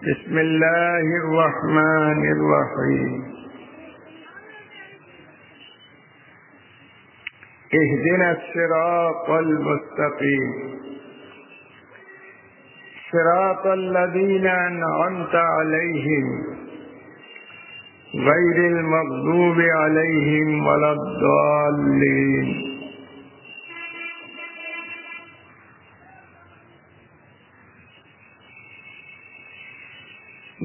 بسم الله الرحمن الرحيم. اهدنا الصراط المستقيم. صراط الذين أنعمت عليهم. غير المغضوب عليهم ولا الضالين.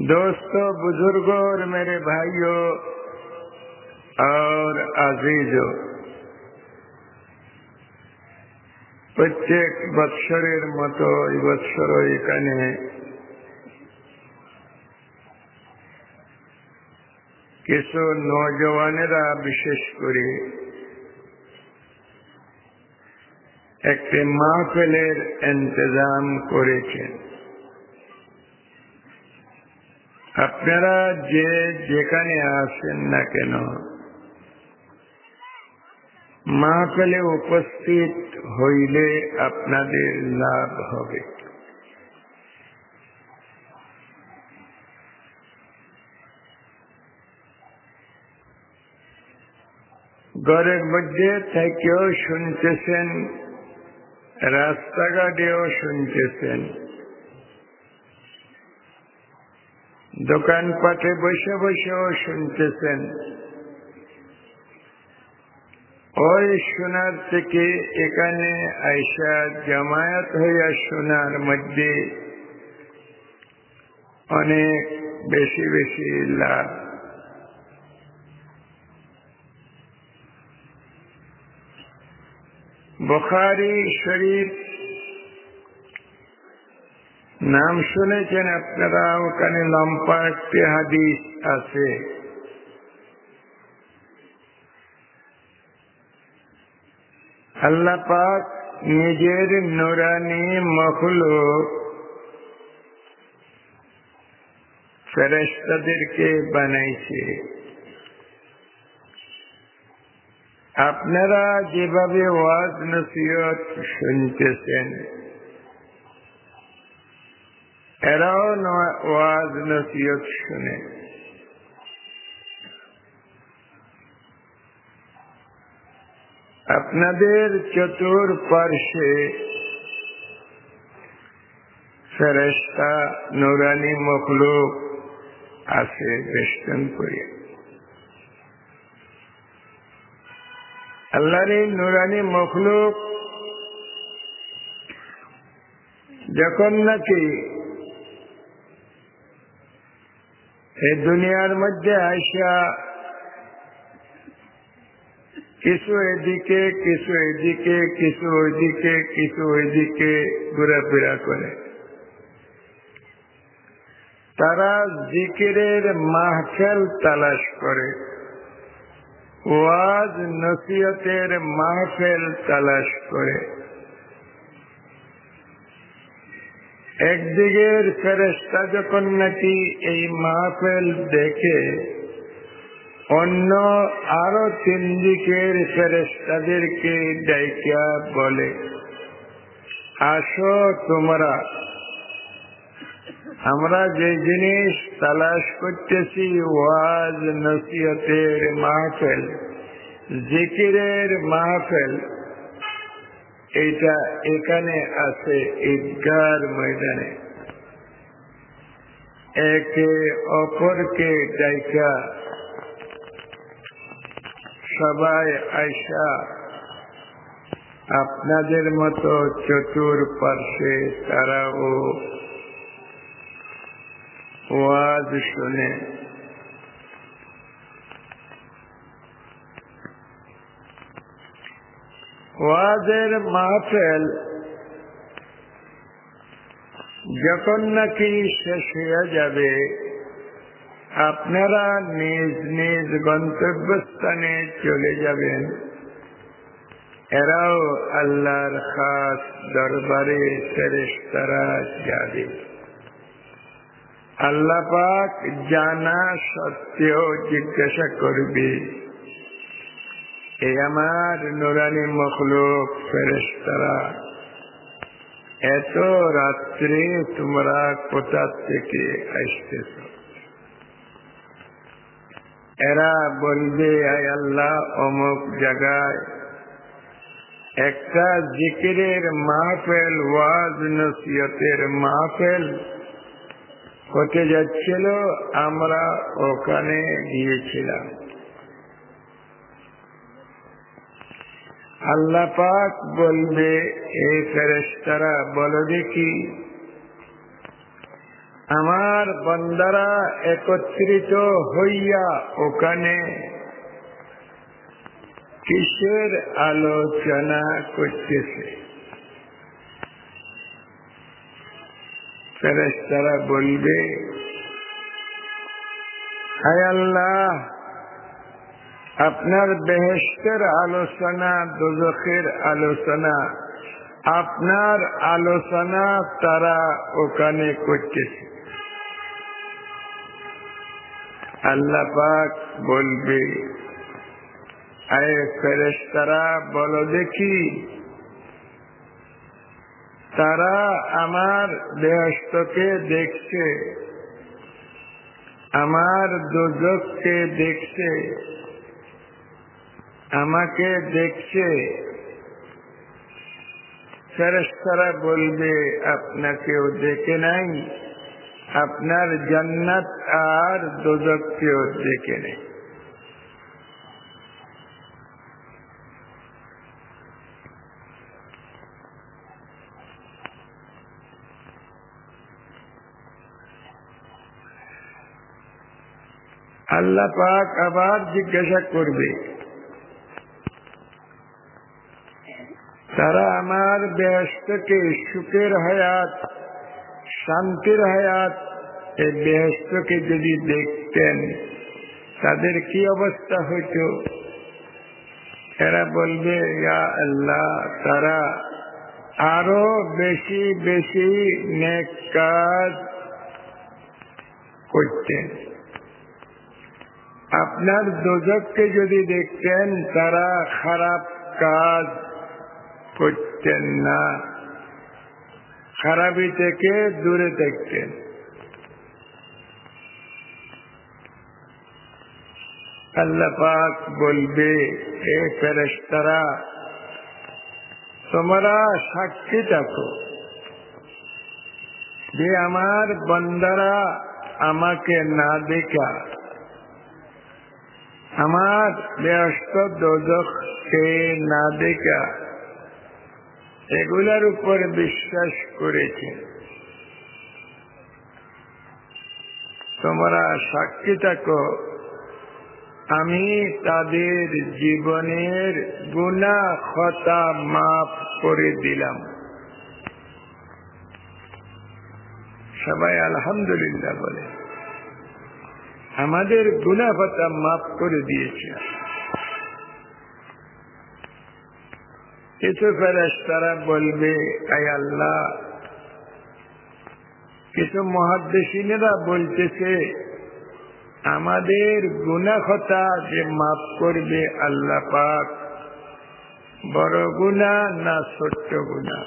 दोस्तों बुजुर्गों और मेरे भाइयों और अजीजों প্রত্যেক বৎসরের মতো এই বৎসরও এখানে কিছু নজওয়ানেরা বিশেষ করে একটি মাহফিলের ইন্তজাম করেছেন আপনারা যে যেখানে আসেন না কেন মাহফিলে উপস্থিত হইলে আপনাদের লাভ হবে। ঘরের মধ্যে থেকেও শুনতেছেন, রাস্তাঘাটেও শুনতেছেন। দোকানপাটে বসে বসেও শুনতেছেন। ওই শোনার থেকে এখানে আইসা জামায়াত হইয়া শোনার মধ্যে অনেক বেশি বেশি লাভ। বখারি শরীফ নাম শুনেছেন আপনারা ওখানে লম্পা একটি হাদিস আছে। আল্লাহ পাক নিজের নোরানি মখলুক ফেরেস্তাদেরকে বানাইছে। আপনারা যেভাবে ওয়াজ নসিহত শুনতেছেন এরাও ওয়াজ নসিহত শুনে আপনাদের চতুর পার্শ্বে ফেরেস্তা নুরানি মখলুক আছে বেষ্টন করে আল্লাহর এই নুরানি মখলুক যখন নাকি এই দুনিয়ার মধ্যে আইসা কিছু এদিকে কিছু এদিকে, কিছু ওইদিকে কিছু ওইদিকে ঘোরাফেরা করে। তারা জিকিরের মাহফেল তালাশ করে। ওয়াজ, নসিহতের মাহফেল তালাশ করে। একদিকের ফেরেস্তা যখন নাকি এই মাহফেল দেখে, অন্য আরও তিন দিকের ফেরেস্তাদেরকে ডাইকা বলে, আসো তোমরা, আমরা যে জিনিস তালাশ করতেছি ওয়াজ, নসিহতের মাহফেল, জিকিরের মাহফেল এটা এখানে আছে ঈদগার ময়দানে। একে অপরকে ডাইকা। সবাই আয়সা, আপনাদের মতো চতুর পার্শ্বে তারাও। ওয়াজ শুনে। ওয়াজের মাহফেল যখন নাকি শেষ হয়ে যাবে, আপনারা নিজ নিজ গন্তব্যস্থানে চলে যাবেন। এরাও আল্লাহর খাস দরবারে ফেরেশতারা যাবে। আল্লাহ পাক জানা সত্ত্বেও জিজ্ঞাসা করবে আমার নুরানি মখলুক ফেরেশতারা, এত রাত্রে তোমরা কোথা থেকে আসতেছ? এরা বলবে, আয় আল্লাহ, অমুক জায়গায় একটা জিকিরের মাহফেল, ওয়াজ নসিয়তের মাহফেল হতে যাচ্ছিল, আমরা ওখানে গিয়েছিলাম। আল্লাহ পাক বলবে এই ফেরেস্তারা বলো দেখি, আমার বন্দারা একত্রিত হইয়া ওখানে কিসের আলোচনা করতেছে? ফেরেস্তারা বলবে, হায় আল্লাহ আপনার বেহেস্তের আলোচনা, দুজখের আলোচনা, আপনার আলোচনা তারা ওখানে করতেছে। আল্লাহ পাক বলবে, আয়ে ফেরেস্তারা বলো দেখি, তারা আমার বেহস্তকে দেখছে, আমার দুজককে দেখছে। আমাকে দেখছে ফেরেস্তারা বলবে, আপনাকেও দেখে নাই, আপনার জান্নাত আর দোজককেও দেখে নেই। আল্লাহ পাক আবার জিজ্ঞাসা করবে তারা আমার ব্যস্তকে সুখের হায়াত, শান্তির হায়াত এই ব্যস্তকে যদি দেখতেন, তাদের কি অবস্থা হইত? এরা বলবে আল্লাহ, তারা আরও বেশি বেশি কাজ করতেন। আপনার দোজককে যদি দেখতেন, তারা খারাপ কাজ করতেন না। খারাপি থেকে দূরে থাকতেন। আল্লাহ পাক বলবে, এ ফেরেস্তারা তোমরা সাক্ষী থাকো। যে আমার বন্দারা আমাকে না দেখা। আমার ব্যস্ত দোজক সে না দেখা। এগুলার উপর বিশ্বাস করেছে। তোমরা সাক্ষী থাকো, আমি তাদের জীবনের গুণা খতা মাফ করে দিলাম। সবাই আলহামদুলিল্লাহ বলে, আমাদের গুণা খতা মাফ করে দিয়েছে। কিছু ফেরাস তারা বলবে আয় আল্লাহ, কিছু মহাদ্দেশিনেরা বলতেছে, আমাদের গুণাখতা যে মাফ করবে আল্লাহ পাক, বড় গুণা না ছোট্ট গুণা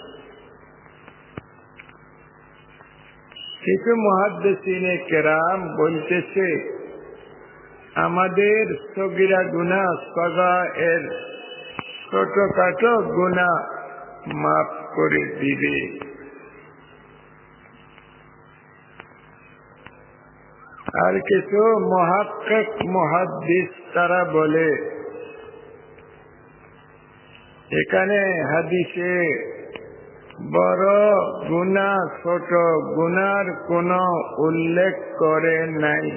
কিছু মহাদ্দেশিনে কেরাম বলতেছে, আমাদের সগিরা গুনা সজা এর ছোটখাটো গুণা মাফ করে দিবে। আর কিছু মহাক্ক মহাদ্দিস তারা বলে, এখানে হাদিসে বড় গুণা, ছোট গুনার কোন উল্লেখ করে নাই।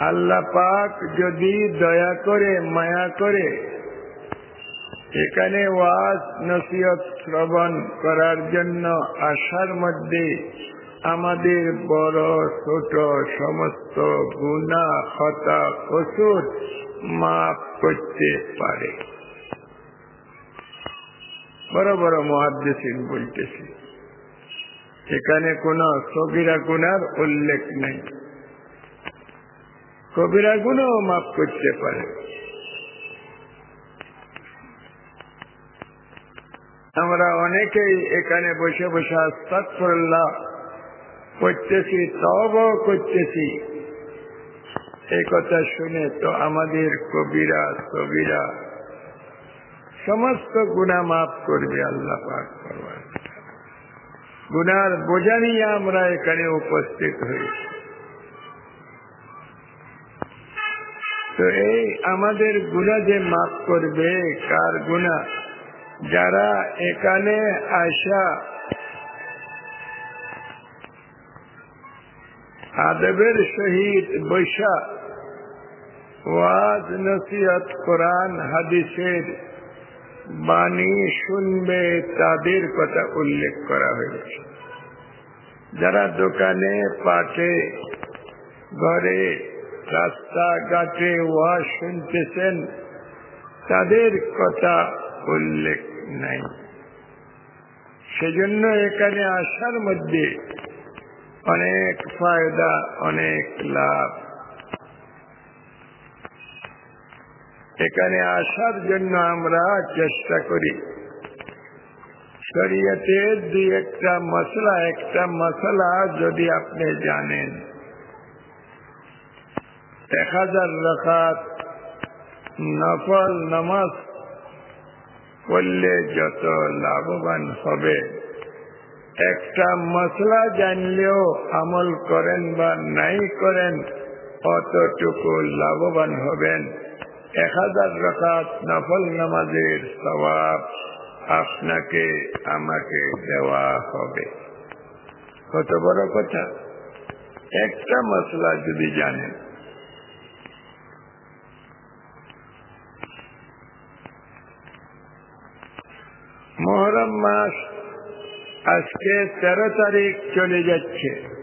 আল্লাহ পাক যদি দয়া করে, মায়া করে এখানে ওয়াজ নসিহত শ্রবণ করার জন্য আসার মধ্যে আমাদের বড়, ছোট, সমস্ত গুণা হতা কসুর মাফ করতে পারে। বড় বড় মহাদ্দেশিন বলতেছি, এখানে কোন সবিরা গুনার উল্লেখ নেই। কবিরা গুণও মাফ করতে পারে। আমরা অনেকেই এখানে বসে বসে আস্তাকফরল্লাহ করতেছি তব করতেছি। এই কথা শুনে তো আমাদের কবিরা কবিরা সমস্ত গুণা মাফ করবে আল্লাহ পাক করবার গুনার বোঝা নিয়ে আমরা এখানে উপস্থিত হয়েছি। তো এই আমাদের গুণা যে মাফ করবে, কার গুণা যারা এখানে আসা আদবের সহিত বৈশা ওয়াজ নসিহত কোরআন হাদিসের বাণী শুনবে তাদের কথা উল্লেখ করা হয়েছে। যারা দোকানে, পাটে, ঘরে রাস্তা ঘাটে ওয়াজ শুনতেছেন, তাদের কথা উল্লেখ নাই। সেজন্য এখানে আসার মধ্যে অনেক ফায়দা, অনেক লাভ। এখানে আসার জন্য আমরা চেষ্টা করি। শরীয়তে দুই একটা মশলা একটা মশলা যদি আপনি জানেন। এক হাজার রকাত নফল নামাজ করলে যত লাভবান হবে। একটা মশলা জানলেও আমল করেন বা নাই করেন, অতটুকু লাভবান হবেন। এক হাজার রকাত নফল নামাজের স্বভাব আপনাকে, আমাকে দেওয়া হবে। কত বড় কথা? একটা মশলা যদি জানেন মহরম মাস আজকে তেরো তারিখ চলে যাচ্ছে।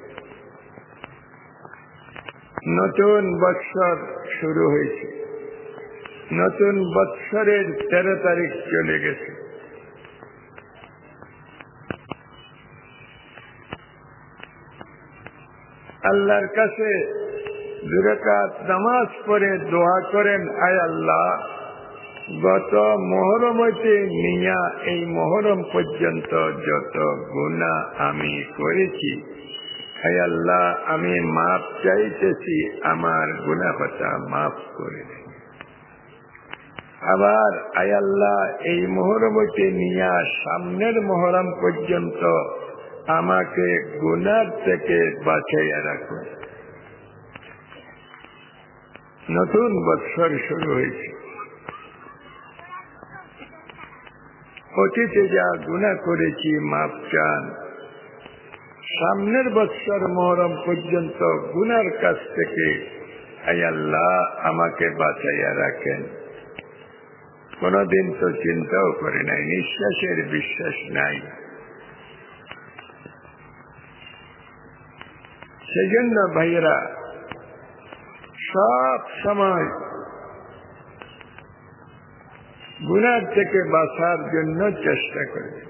নতুন বৎসর শুরু হয়েছে। নতুন বৎসরের তেরো তারিখ চলে গেছে। আল্লাহর কাছে দুরকাত নামাজ পড়ে দোয়া করেন, আয় আল্লাহ। গত মহরম হইতে নিয়া এই মহরম পর্যন্ত যত গুণা আমি করেছি হাই আল্লাহ আমি মাপ চাইতেছি আমার গুণা কথা মাফ করে দেন আবার আয় আল্লাহ এই মহরম হইতে নিয়া সামনের মহরম পর্যন্ত আমাকে গুনার থেকে বাঁচাইয়া রাখুন নতুন বৎসর শুরু হয়েছে। অতীতে করেছি মাপ চান। সামনের বৎসর মহরম পর্যন্ত গুনার কাছ থেকে আল্লাহ আমাকে বাঁচাইয়া রাখেন। কোনদিন তো চিন্তাও করে নাই, নিঃশ্বাসের বিশ্বাস নাই। সেজন্য ভাইয়েরা, সব সময় গুনার থেকে বাঁচার জন্য চেষ্টা করবে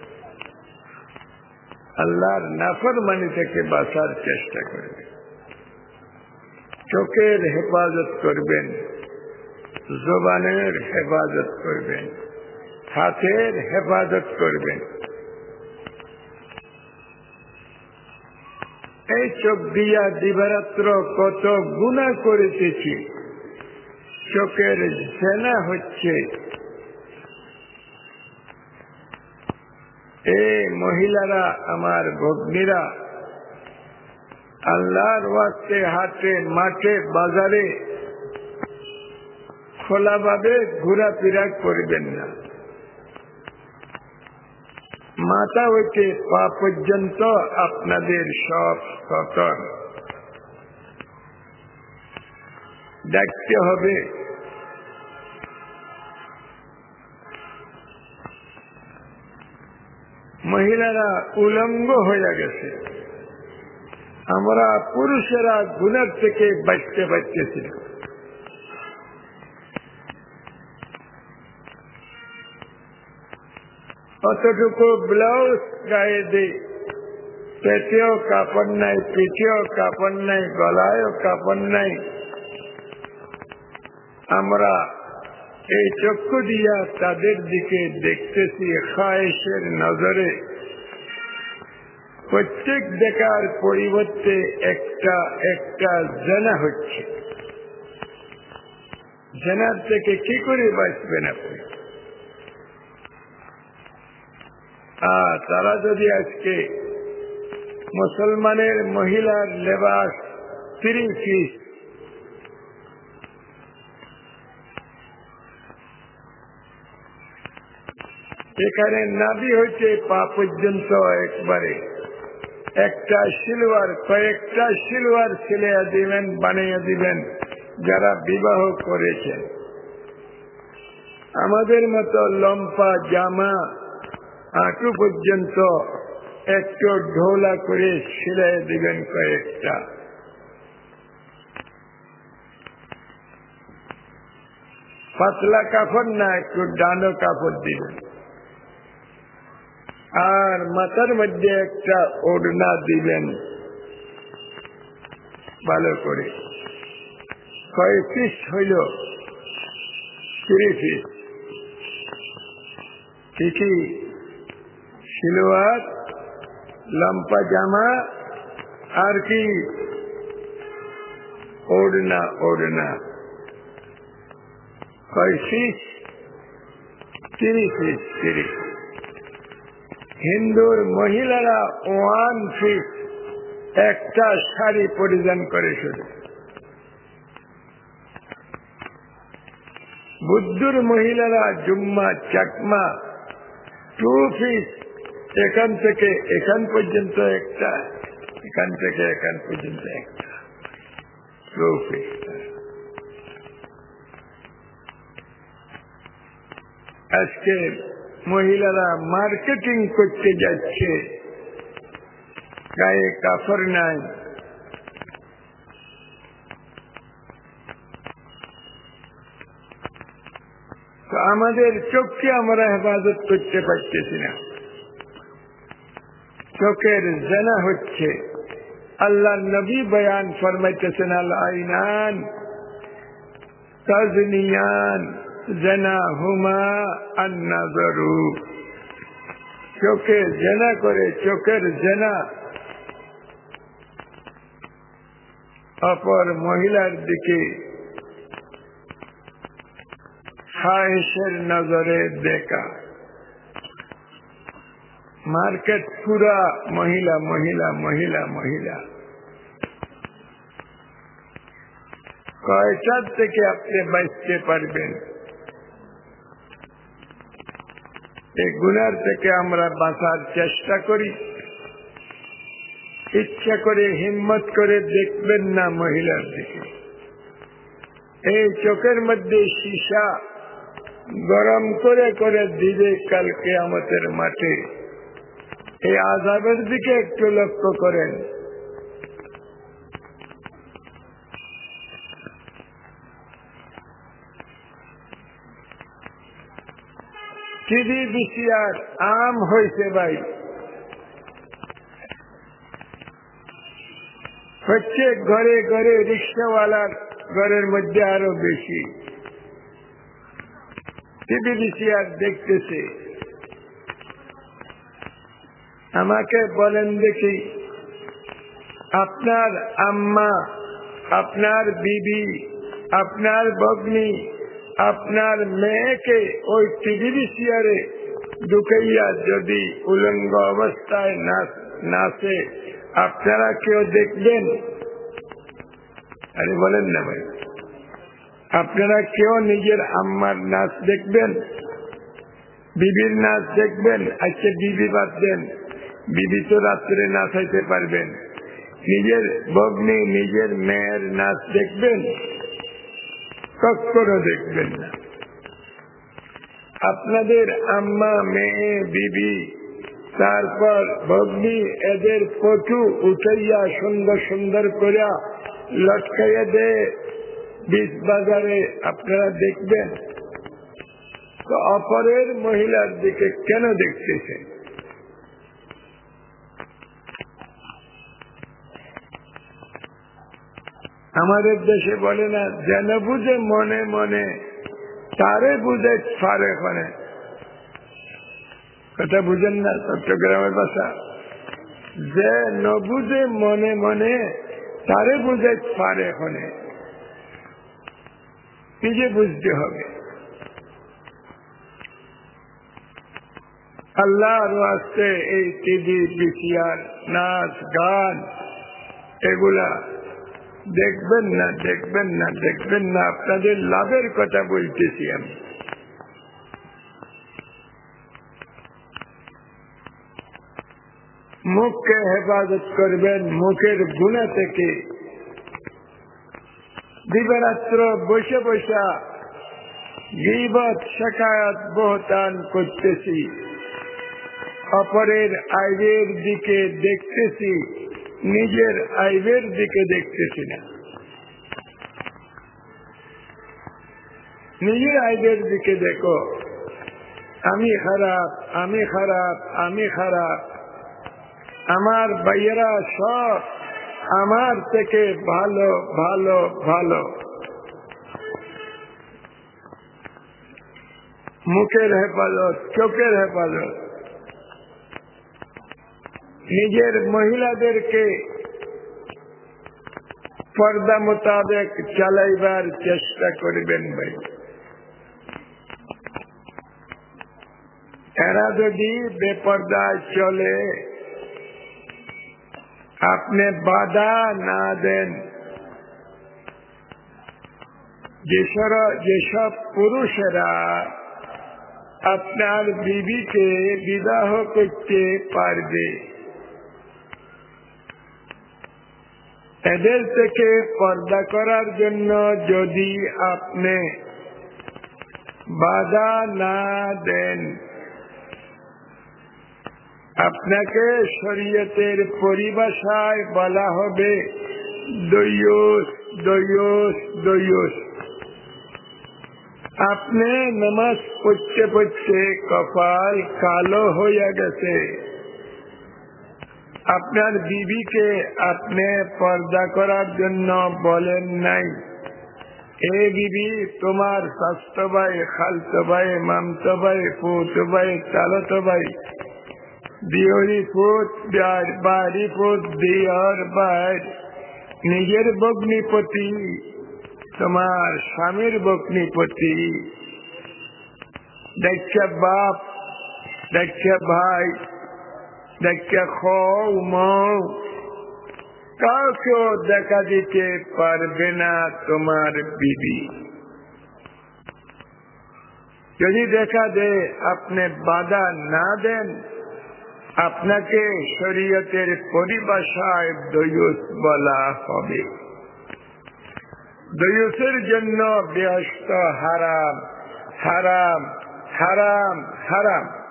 আল্লাহর নাফরমানি থেকে বাঁচার চেষ্টা করবে চোখের হেফাজত করবেন, জবানের হেফাজত করবেন, হাতের হেফাজত করবেন। এই চোখ দিয়া দিবারাত্র কত গুণা করিতেছি চোখের সেনা হচ্ছে। এ মহিলারা, আমার ভগ্নীরা, আল্লাহর ওয়াস্তে, হাটে, মাঠে, বাজারে, খোলাভাবে ঘোরাফেরা করবেন না। মাথা হইতে পা পর্যন্ত আপনাদের সব সতর দেখতে হবে মহিলারা উলঙ্গ হয়ে গেছে। আমরা পুরুষেরা গুণের থেকে বাঁচতে পারতেছি অতটুকু ব্লাউজ গায়ে দিই। পেটেও কাপড় নাই, পিঠেও কাপড় নাই, গলায়ও কাপড় নাই। আমরা এই চক্ষু দিয়া তাদের দিকে দেখতেছি খায়েশের নজরে। প্রত্যেক দেখার পরিবর্তে একটা একটা জেনা হচ্ছে। জেনার থেকে কি করে বাঁচবেন আপনি? তারা যদি আজকে মুসলমানের মহিলার লেবাস পিস এখানে নাবি হচ্ছে পা পর্যন্ত একবারে। একটা সিলভার কয়েকটা সিলভার ছেলে দিবেন, বানিয়ে দিবেন, যারা বিবাহ করেছেন। আমাদের মতো লম্পা জামা হাঁটু পর্যন্ত একটু ঢোলা করে সিলাই দিবেন কয়েকটা। পাতলা কাপড় না, একটু ডানো কাপড় দিবেন। আর মাথার মধ্যে একটা ওড়না দিবেন। ভালো করে। কয় পিস হইল? থ্রি পিস কি সিলোয়ার লম্পা জামা, আর কি? ওড়না ওড়না। কয় পিস তিরিশ পিস তিরিশ। হিন্দুর মহিলারা ওয়ান পিস একটা শাড়ি পরিধান করে শুধু। বুদ্ধুর মহিলারা জুম্মা, চাকমা, টু পিস এখান থেকে এখান পর্যন্ত একটা, এখান থেকে এখান পর্যন্ত একটা, টু পিস আজকে মহিলারা মার্কেটিং করতে যাচ্ছে। গায়ে কাপড় নাই। তো আমাদের চোখকে আমরা হেফাজত করতে পারতেছি না। চোখের জেনা হচ্ছে। আল্লাহ নবী বয়ান ফরমাইতেছেন আল্লাহ তাজনিয়ান। জেনা হুমা আন্নাজরু। চোখে জেনা করে, চোখের জেনা। অপর মহিলার দিকে খায়েশের নজরে দেখা। মার্কেট পুরা মহিলা মহিলা মহিলা মহিলা। কয়টার থেকে আপনি বাঁচতে পারবেন? এই গুনার থেকে আমরা বাঁচার চেষ্টা করি। ইচ্ছা করে, হিম্মত করে দেখবেন না মহিলার দিকে। এই চোখের মধ্যে সীসা গরম করে করে দিবে কালকে আমাদের মাঠে। এই আজাবের দিকে একটু লক্ষ্য করেন। টিভি বিসিআর আম হয়েছে ভাই। হচ্ছে ঘরে ঘরে রিক্সাওয়ালার ঘরের মধ্যে আরও বেশি। টিভি বিসিআর দেখতেছে। আমাকে বলেন দেখি, আপনার আম্মা, আপনার বিবি, আপনার ভগ্নি আপনার মেয়েকে ওই টিভি চেয়ারে ঢুকাইয়া যদি উলঙ্গ অবস্থায় নাচে আপনারা কেউ দেখবেন? আরে বলেন না ভাই। আপনারা কেউ নিজের আম্মার নাচ দেখবেন? বিবির নাচ দেখবেন? আজকে বিবি বাদ দেন বিবি তো রাত্রে নাচাইতে পারবেন। নিজের ভগ্নি, নিজের মেয়ের নাচ দেখবেন? কখনো দেখবেন না। আপনাদের আম্মা, মেয়ে, বিবি, তারপর ভগ্নি, এদের পটু উঠাইয়া সুন্দর সুন্দর করিয়া লটকাইয়া দে। বীজ বাজারে আপনারা দেখবেন, তো অপরের মহিলার দিকে কেন দেখতেছেন? আমাদের দেশে বলে না, যেন বুঝে মনে মনে, তারে বুঝে ফারে ফনে কথা বুঝেন না চট্টগ্রামের ভাষা। যে ন বুঝে মনে মনে, তারে বুঝে ফারে ফনে নিজে বুঝতে হবে। আল্লাহর আসতে এই টিভি বিসিআর নাচ, গান, এগুলা দেখবেন না দেখবেন না দেখবেন না, আপনাদের লাভের কথা বলতেছি আমি। মুখকে হেফাজত করবেন মুখের গুণা থেকে। দিবারাত্র বসে বসা গিবত শেখায়ত বহতান করতেছি। অপরের আইবের দিকে দেখতেছি। নিজের আইবের দিকে দেখতেছি না। নিজের আইবের দিকে দেখো। আমি খারাপ আমি খারাপ আমি খারাপ। আমার ভাইয়েরা সব আমার থেকে ভালো ভালো ভালো। মুখের হেফাজত, চোখের হেফাজত। নিজের মহিলাদেরকে পর্দা মোতাবেক চালাইবার চেষ্টা করবেন ভাই। এরা যদি বেপর্দায় চলে, আপনি বাধা না দেন। যেসব পুরুষেরা আপনার বিবিকে বিবাহ করতে পারবে। এদের থেকে পর্দা করার জন্য যদি আপনি বাধা না দেন, আপনাকে শরীয়তের পরিভাষায় বলা হবে, দৈয়স দৈয়স দৈয়স। আপনি নামাজ পড়তে পড়তে কপাল কালো হইয়া গেছে। আপনার বিবিকে আপনি পর্দা করার জন্য বলেন নাই। এ বিবি তোমার স্বাস্থ্য ভাই খালতো ভাই মামতো ভাই ফুত ভাই চালতো ভাই বিহরি ফুট বাড়ি ফুট বিহর বাইর নিজের বগ্নিপতি তোমার স্বামীর বগ্নিপতি দেখছে বাপ দেখছে ভাই দেখছে মৌ কাউকেও দেখা দিতে পারবে না তোমার বিবি। যদি দেখা দে, আপনি বাধা না দেন, আপনাকে শরীয়তের পরিভাষায় দয়ুস বলা হবে। দয়ুসের জন্য ব্যস্ত হারাম হারাম হারাম হারাম।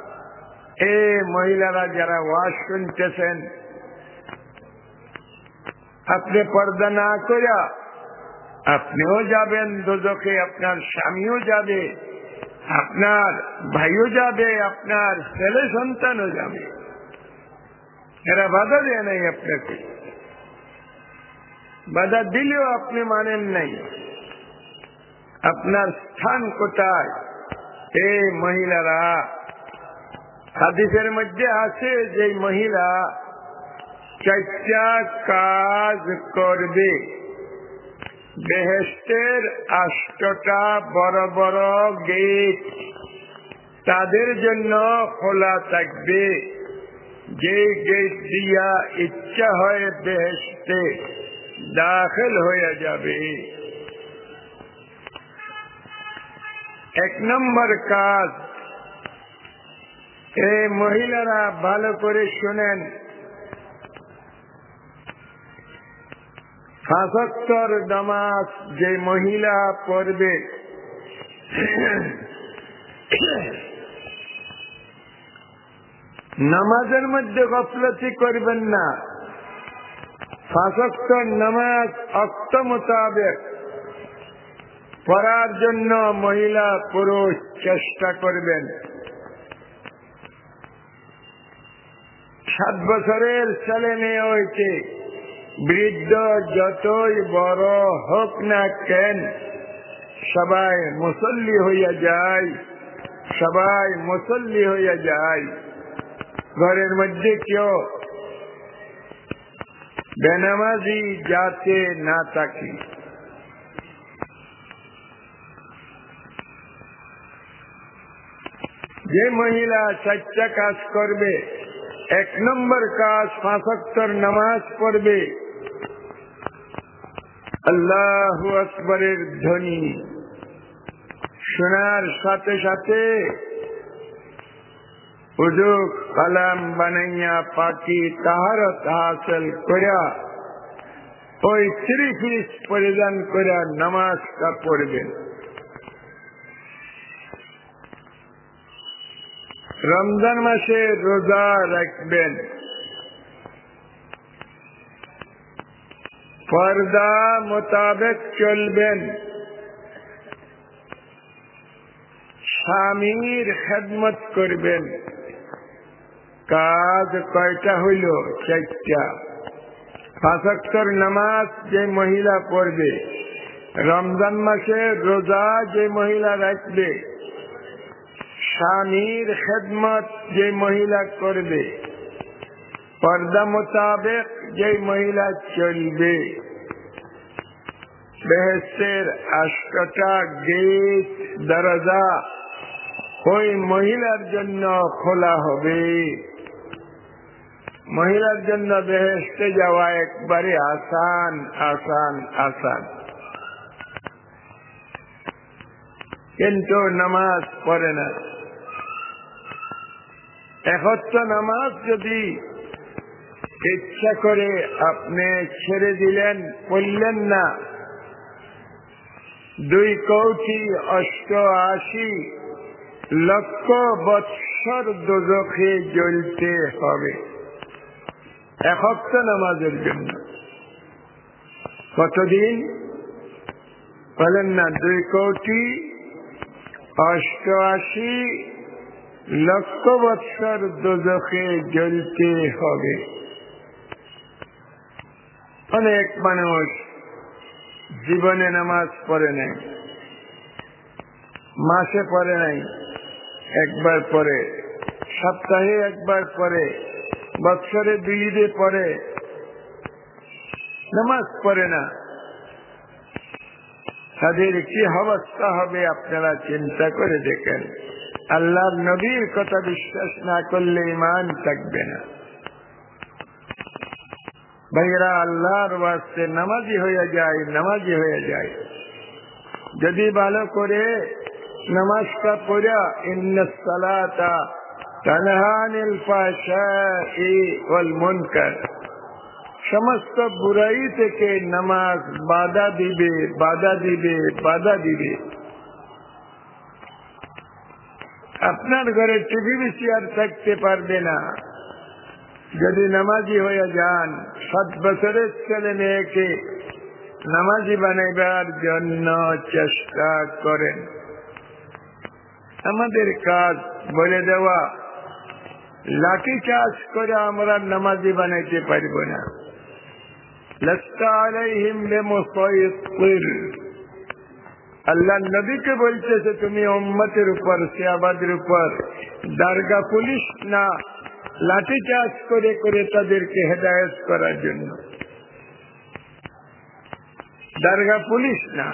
এ মহিলারা যারা ওয়াজ শুনতেছেন, আপনি পর্দা না করিয়া আপনিও যাবেন দুজকে আপনার স্বামীও যাবে, আপনার ভাইও যাবে, আপনার ছেলে সন্তানও যাবে। এরা বাধা দেয় নাই আপনাকে। বাধা দিলেও আপনি মানেন নাই। আপনার স্থান কোথায়? এই মহিলারা হাদিসের মধ্যে আছে যে মহিলা চারটা কাজ করবে। বেহেস্তের আষ্টটা বড় বড় গেট। তাদের জন্য খোলা থাকবে। যে গেট দিয়া ইচ্ছা হয় বেহেস্তে দাখিল হয়ে যাবে। এক নম্বর কাজ এই মহিলারা ভালো করে শোনেন। ফাঁসত্তর নামাজ যে মহিলা পড়বে, নামাজের মধ্যে গফলতি করবেন না। ফাঁসত্তর নামাজ অক্ত মোতাবেক পড়ার জন্য মহিলা পুরুষ চেষ্টা করবেন। সাত বছরের ছেলে মেয়ে হইতে বৃদ্ধ যতই বড় হোক না কেন, সবাই মুসল্লি হইয়া যায়, সবাই মুসল্লি হইয়া যায়। ঘরের মধ্যে কেউ বেনামাজি যাতে না থাকি। যে মহিলা চারটা কাজ করবে এক নম্বর কাজ পাঁচাত্তর নামাজ পড়বে। আল্লাহ আকবরের ধ্বনি। শোনার সাথে সাথে উজুক কালাম বানাইয়া পাখি তাহারত হাসল করিয়া ওই থ্রি পিস পরিধান করিয়া নামাজটা পড়বেন। রমজান মাসে রোজা রাখবেন। পর্দা মোতাবেক চলবেন। স্বামীর খেদমত করবেন। কাজ কয়টা হইল? চারটা। পাঁচাত্তর নামাজ যে মহিলা পড়বে, রমজান মাসে রোজা যে মহিলা রাখবে স্বামীর খেদমত যে মহিলা করবে। পর্দা মোতাবেক যে মহিলা চলবে। বেহেস্তের আষ্টটা গেট, দরজা ওই মহিলার জন্য খোলা হবে। মহিলার জন্য বেহেস্তে যাওয়া একবারে আসান আসান আসান। কিন্তু নামাজ পড়ে না। একত্র নামাজ যদি ইচ্ছা করে আপনি ছেড়ে দিলেন, পড়লেন না, দুই কোটি অষ্ট আশি লক্ষ বৎসর দোজখে জ্বলতে হবে। একত্র নামাজের জন্য। কতদিন? বলেন না, দুই কোটি অষ্টআশি লক্ষ বৎসর দোজখে জ্বলতে হবে। অনেক মানুষ জীবনে নামাজ পড়ে নাই, মাসে পড়ে নাই, একবার পরে সপ্তাহে একবার পরে বৎসরে দুই পরে নামাজ পড়ে না। তাদের কি অবস্থা হবে আপনারা চিন্তা করে দেখেন। আল্লাহ নবীর কথা বিশ্বাস না করলে ইমান থাকবে না। ভাইরা আল্লাহর বাস্তে নামাজি হয়ে যায়, নামাজি হয়ে যায়। যদি ভালো করে নামাজটা পড়া ইন্নসালাতা তানহানিল সমস্ত বুড়াই থেকে নামাজ বাধা দিবে বাধা দিবে বাধা দিবে। আপনার ঘরে টিভি বেশি আর থাকতে পারবে না। যদি নামাজি হয়ে যান, সাত বছরের ছেলে মেয়েকে নামাজি বানাইবার জন্য চেষ্টা করেন। আমাদের কাজ বলে দেওয়া, লাঠি চাষ করে আমরা নামাজি বানাইতে পারব না। আল্লাহ নবীকে বলতেছে তুমি উম্মতের উপর, সিয়াবাদের উপর দারগা পুলিশ না লাঠিচার্জ করে করে তাদেরকে হেদায়ত করার জন্য। দারগা পুলিশ না।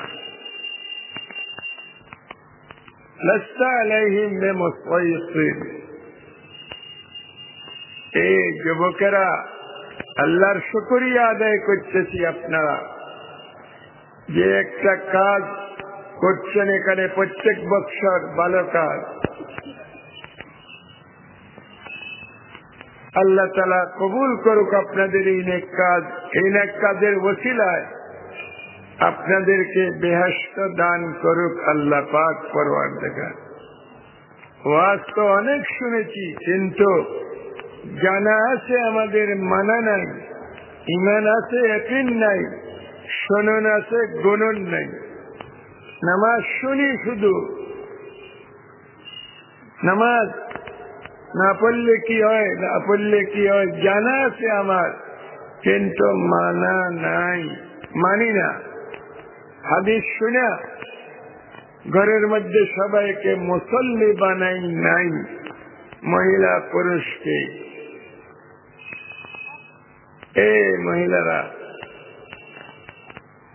এই যুবকেরা আল্লাহর শুকরিয়া আদায় করতেছি আপনারা। যে একটা কাজ করছেন এখানে প্রত্যেক বৎসর ভালো কাজ। আল্লাহ তালা কবুল করুক আপনাদের এই নেক কাজ। এই নেক কাজের ওসিলায় আপনাদেরকে বেহস্ত দান করুক আল্লাহ পাক পরওয়ার দেখা ওয়াজ তো অনেক শুনেছি, কিন্তু জানা আছে আমাদের মানা নাই ইমান আছে একিন নাই, শোনন আছে, গণন নাই। নামাজ শুনি শুধু। নামাজ না পড়লে কি হয়, না পড়লে কি হয়, জানা আছে আমার, কিন্তু মানা নাই, মানি না। হাদিস শুনা, ঘরের মধ্যে সবাইকে মুসল্লি বানাই নাই, মহিলা পুরুষকে। এ মহিলারা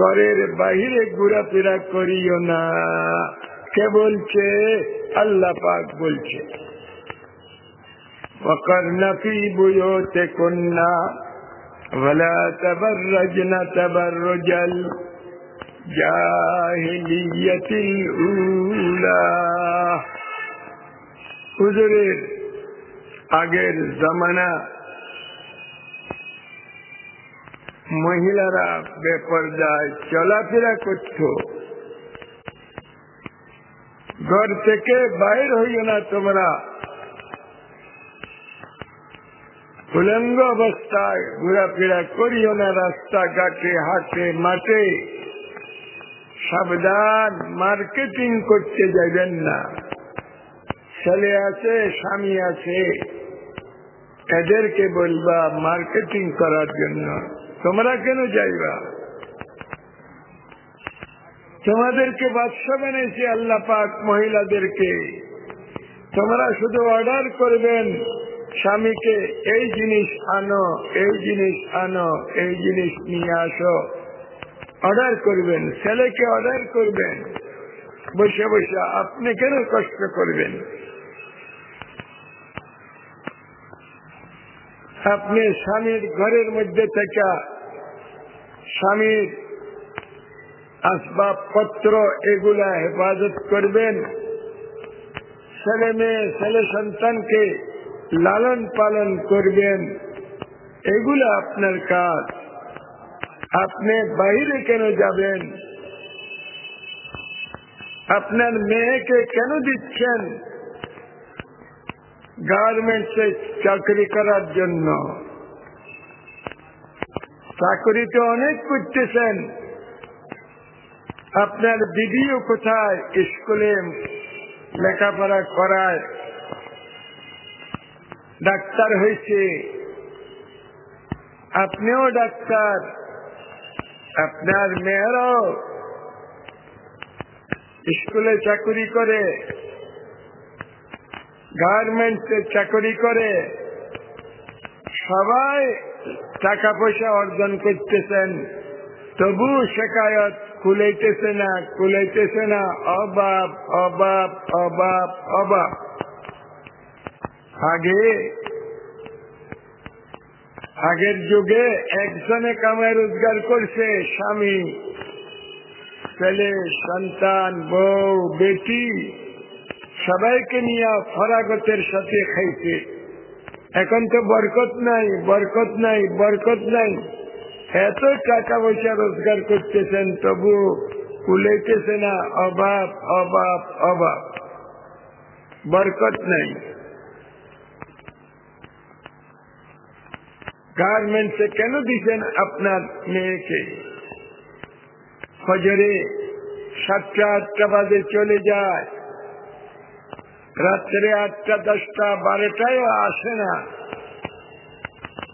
ঘরের বাহিরে ঘোরাফেরা করিও না কে বলছে আল্লাহ পাক বলছে وقرن في بيوتكن ولا تبرجن تبرج الجاهلية الأولى হুজুরের আগের জামানা মহিলারা বেপর্দায় চলাফেরা করত। ঘর থেকে বাইর হইও না তোমরা। উলঙ্গ অবস্থায় ঘোরাফেরা করিও না রাস্তাঘাটে, হাটে, মাঠে। সাবধান, মার্কেটিং করতে যাবেন না। ছেলে আছে, স্বামী আছে, এদেরকে বলবা মার্কেটিং করার জন্য। তোমরা কেন যাইবা? তোমাদেরকে বাদশা বানিয়েছে আল্লাহ পাক মহিলাদেরকে। তোমরা শুধু অর্ডার করবেন, স্বামীকে, এই জিনিস আনো, এই জিনিস আনো, এই জিনিস নিয়ে আসো। অর্ডার করবেন, ছেলেকে অর্ডার করবেন। বসে বসে আপনি কেন কষ্ট করবেন? আপনি স্বামীর ঘরের মধ্যে থেকে স্বামীর আসবাবপত্র এগুলা হেফাজত করবেন। ছেলে মেয়ে, ছেলে সন্তানকে লালন পালন করবেন। এগুলো আপনার কাজ। আপনি বাইরে কেন যাবেন? আপনার মেয়েকে কেন দিচ্ছেন? গার্মেন্টসে চাকরি করার জন্য। চাকরি তো অনেক করতেছেন। আপনার দিদিও কোথায়? স্কুলে লেখাপড়া করায়। ডাক্তার হয়েছে। আপনিও ডাক্তার। আপনার মেয়েরাও স্কুলে চাকরি করে। গার্মেন্টসে চাকরি করে, সবাই টাকা পয়সা অর্জন করতেছেন। তবু শেখায়ত কুলাইতেছে না কুলাইতেছে না অভাব অভাব অভাব অভাব আগে, আগের যুগে একজনে কামে রোজগার করছে, স্বামী, ছেলে, সন্তান, বউ, বেটি। সবাইকে নিয়ে ফরাগতের সাথে খাইছে। এখন তো বরকত নাই বরকত নাই বরকত নাই। এত টাকা পয়সা রোজগার করতেছেন, তবু কুলাইতেছে না, অভাব অভাব অভাব। বরকত নাই। গার্মেন্টসে কেন দিচ্ছেন আপনার মেয়েকে? ফজরে সাতটা আটটা বাজে চলে যায়। রাত্রে আটটা, দশটা বারোটায় আসে না।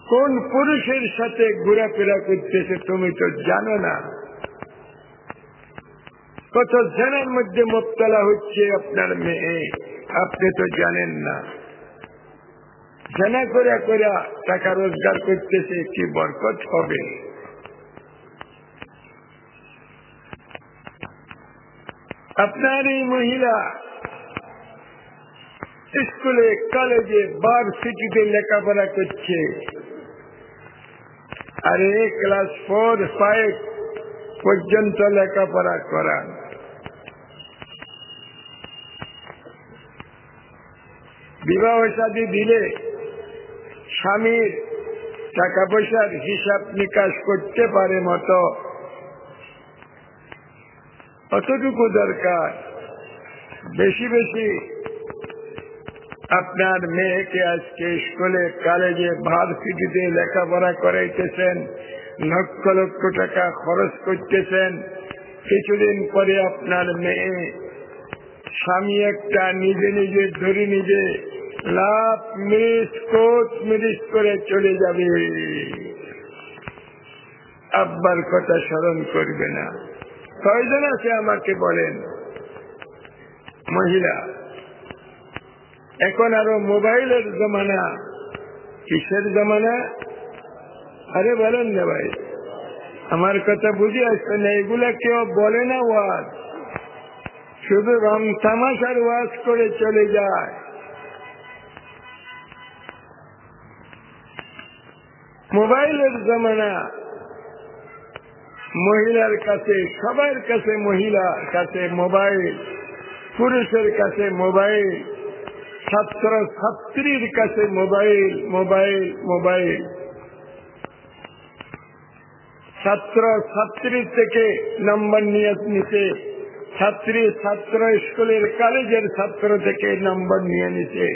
কোন পুরুষের সাথে ঘোরাফেরা করতেছে তুমি তো জানো না। কত জনের মধ্যে মোবতলা হচ্ছে আপনার মেয়ে, আপনি তো জানেন না। জেনা করে করে টাকা রোজগার করতেছে, কি বরকত হবে? আপনার এই মহিলা স্কুলে, কলেজে বার সিটিতে লেখাপড়া করছে। আরে ক্লাস ফোর, ফাইভ পর্যন্ত লেখাপড়া করান বিবাহ সাদী দিলে স্বামীর টাকা পয়সার হিসাব নিকাশ করতে পারে মতো। অতটুকু দরকার। বেশি বেশি আপনার মেয়েকে আজকে স্কুলে, কলেজে ভার্সিটিতে লেখাপড়া করাইতেছেন, লক্ষ লক্ষ টাকা খরচ করতেছেন। কিছুদিন পরে আপনার মেয়ে স্বামী একটা নিজে নিজে ধরে নিজে লাভ মিরিস কোচ মিরিস করে চলে যাবে। আব্বার কথা স্মরণ করবে না। কয়জন আছে আমাকে বলেন? মহিলা। এখন আরও মোবাইলের জমানা, কিসের জমানা? আরে বলেন না ভাই, আমার কথা বুঝে আসছে না, এগুলা কেউ বলে না ওয়াজ। শুধু রং তামাশার ওয়াজ করে চলে যায়। মোবাইলের জমানা, মহিলার কাছে, সবার কাছে মহিলার কাছে মোবাইল, পুরুষের কাছে মোবাইল। ছাত্র ছাত্রীর কাছে মোবাইল মোবাইল মোবাইল। ছাত্র ছাত্রীর থেকে নম্বর নিয়ে নিতে ছাত্রী ছাত্র স্কুলের কলেজের ছাত্র থেকে নম্বর নিয়ে নিতে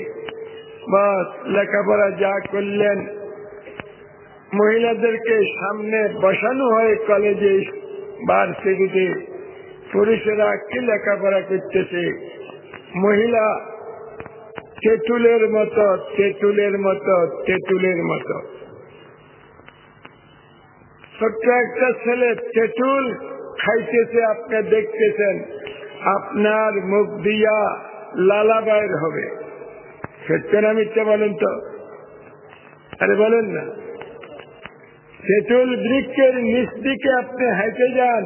বাস, লেখাপড়া যা করলেন। মহিলাদেরকে সামনে বসানো হয় কলেজে, ভার্সিটিতে। পুরুষেরা কি লেখাপড়া করতেছে? মহিলা তেঁতুলের মতো তেঁতুলের মতো তেঁতুলের মতো। ছোট্ট একটা ছেলে তেঁতুল খাইতেছে, আপনি দেখতেছেন, আপনার মুখ দিয়া লালা বাইর হবে। সত্য না মিথ্যা বলেন তো? আরে বলেন না। তেঁতুল বৃক্ষের নিচ দিকে আপনি হেঁটে যান,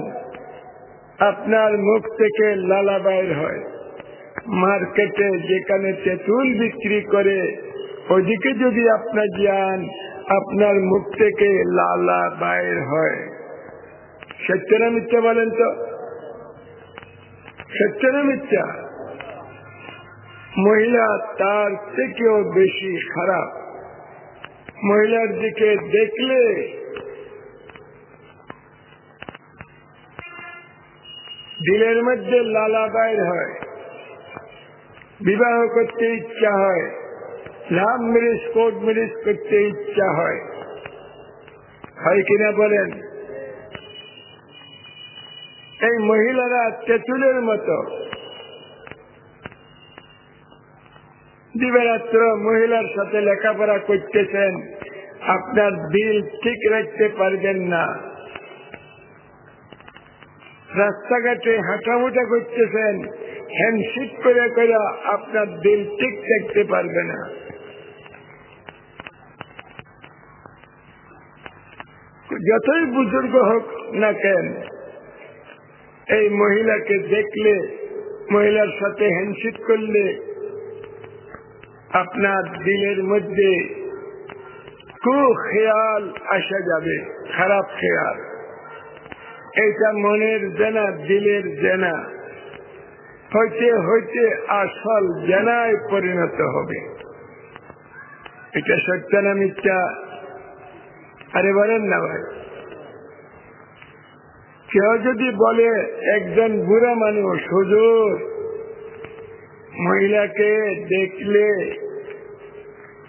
আপনার মুখ থেকে লালা বাইর হয়। মার্কেটে যেখানে তেঁতুল বিক্রি করে, ওদিকে যদি আপনার যান আপনার মুখ থেকে লালা বাইর হয়। সত্য না মিথ্যা বলেন তো? সত্য না মিথ্যা? মহিলা তার থেকেও বেশি খারাপ। মহিলার দিকে দেখলে দিলের মধ্যে লালা বাইর হয়। বিবাহ করতে ইচ্ছা হয় লাভ মিরিস কোর্ট মিরিস করতে ইচ্ছা হয়। হয় কিনা বলেন? এই মহিলারা তেঁতুলের মতো। দিবারাত্র মহিলার সাথে লেখাপড়া করতেছেন, আপনার দিল ঠিক রাখতে পারবেন না। রাস্তাঘাটে হাঁটা হাঁটামুটা করতেছেন হ্যান্ডশিট করে করে আপনার দিল ঠিক থাকতে পারবে না। যতই বুজুর্গ হোক না কেন, এই মহিলাকে দেখলে, মহিলার সাথে হ্যান্ডশিট করলে আপনার দিলের মধ্যে কু খেয়াল আসা যাবে, খারাপ খেয়াল। এটা মনের জেনা, দিলের জেনা। হইতে হইতে আসল জেনায় পরিণত হবে। এটা সত্য না মিথ্যা? আরে বলেন না ভাই। কেউ যদি বলে একজন বুড়া মানুষ, হুজুর, মহিলাকে দেখলে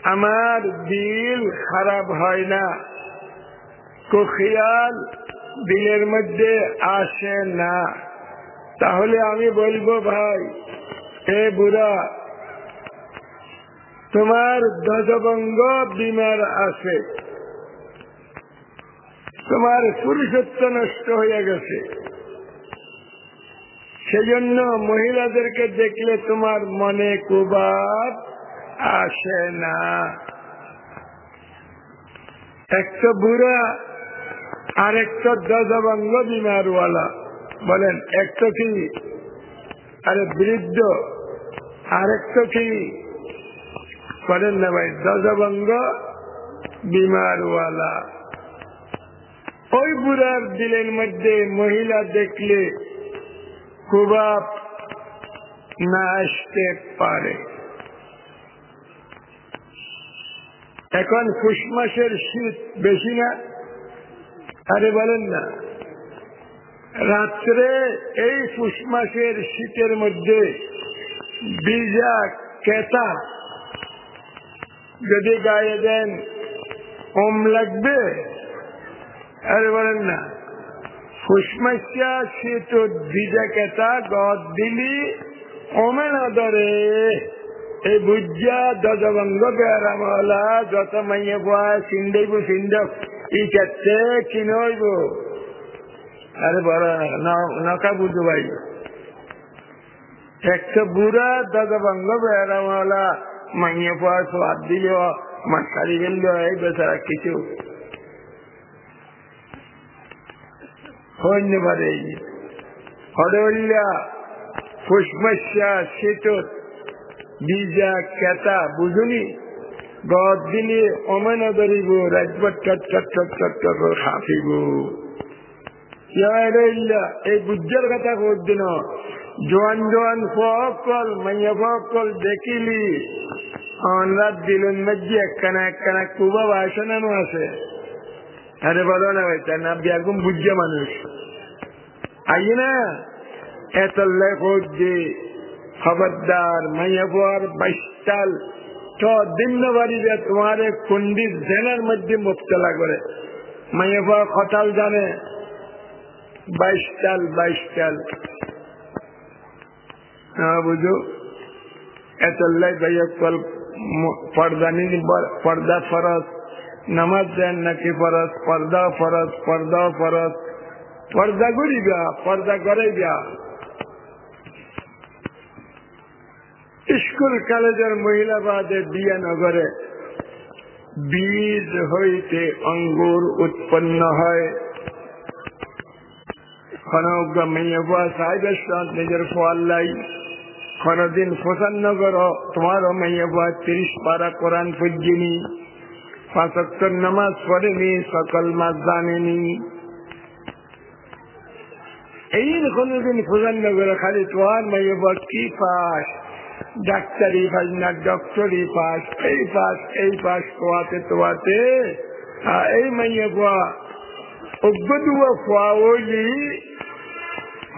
আমার দিল খারাপ হয় না। খেয়াল দিলের মধ্যে আসে না। তাহলে আমি বলব ভাই এ বুড়া, তোমার ধ্বজভঙ্গ বিমার আছে। তোমার পুরুষত্ব নষ্ট হয়ে গেছে। সেজন্য মহিলাদেরকে দেখলে তোমার মনে কুবাব আসে না। একটা বুড়া আর একটা দজভঙ্গ বিমারওয়ালা। বলেন, একটা কি? আরে বৃদ্ধ, আরেকটা কি? করেন না ভাই দজভঙ্গ বিমারওয়ালা। ওই বুড়ার দিলের মধ্যে মহিলা দেখলে কুবাব না আসতে পারে। এখন ফুস মাসের শীত বেশি না? আরে বলেন না। রাত্রে এই ফুস মাসের শীতের মধ্যে বিজা কেতা যদি গায়ে দেন কম লাগবে? আরে বলেন না। ফুসমাসা শীত ভিজা কেতা গদ দিলি কমে না ধরে এই বুঝা দজভঙ্গ বেড়ামলা যত মাইয়ে পোয়া সিন্দাইব সিন্দ ই ক্ষেত্রে কিনইব আরে বড় নকা বুঝো ভাই। একটা বুড়া দজভঙ্গ বেড়ামলা মাইয়ে পোয়া সোয়াদ দিল মাসারি গেল এই বেচারা কিছু। পারে হরল্লা ফুসমস্যা বীজা কেতা বুঝুনি। গদ দিলে অমেনা ধরিব রাজবট চট চট চট চট চট খাফিব এই কথা জোয়ান জোয়ান মাইয়া দেখিলি দিলেন মধ্যে একখানা একখানা বাসনানো আছে আরে বলো না ভাই তার নাম একদম বুঝছে মানুষ আইয়ে না এত লেখ খবরদার মাইয়াবর বাইশটাল তো দিন বাড়িতে তোমার কুন্ডি জেনের মধ্যে মুক্তলা করে মাইয়াবর খতাল জানে বাইশটাল বাইশটাল। বুঝো? এত লাই ভাইয়া কল পর্দা নিন পর্দা ফরস নামাজ দেন নাকি ফরস পর্দা ফরস পর্দা ফরস পর্দা করিবা, পর্দা করাইবা। স্কুল কলেজের মহিলা বাদে বিয়ানগরে বীজ হইতে অঙ্গুর উৎপন্ন হয়। নিজের ফোয়াল্লাই কোনদিন ফোসান্নগর, তোমার মেয়েবা তিরিশ পারা কোরআন পর্যিনি পাঁচাত্তর নামাজ পড়েনি সকল মাস জানেনি এই কোনদিন ফোসান্নগর, খালি তোমার মেয়েবা কি পাস? ডাক্তারি পাস না ডক্টরি পাস? এই পাস এই পাস কোয়াতে তোয়াতে এই মাইয়া কোয়া অজ্ঞদুয়া খোয়া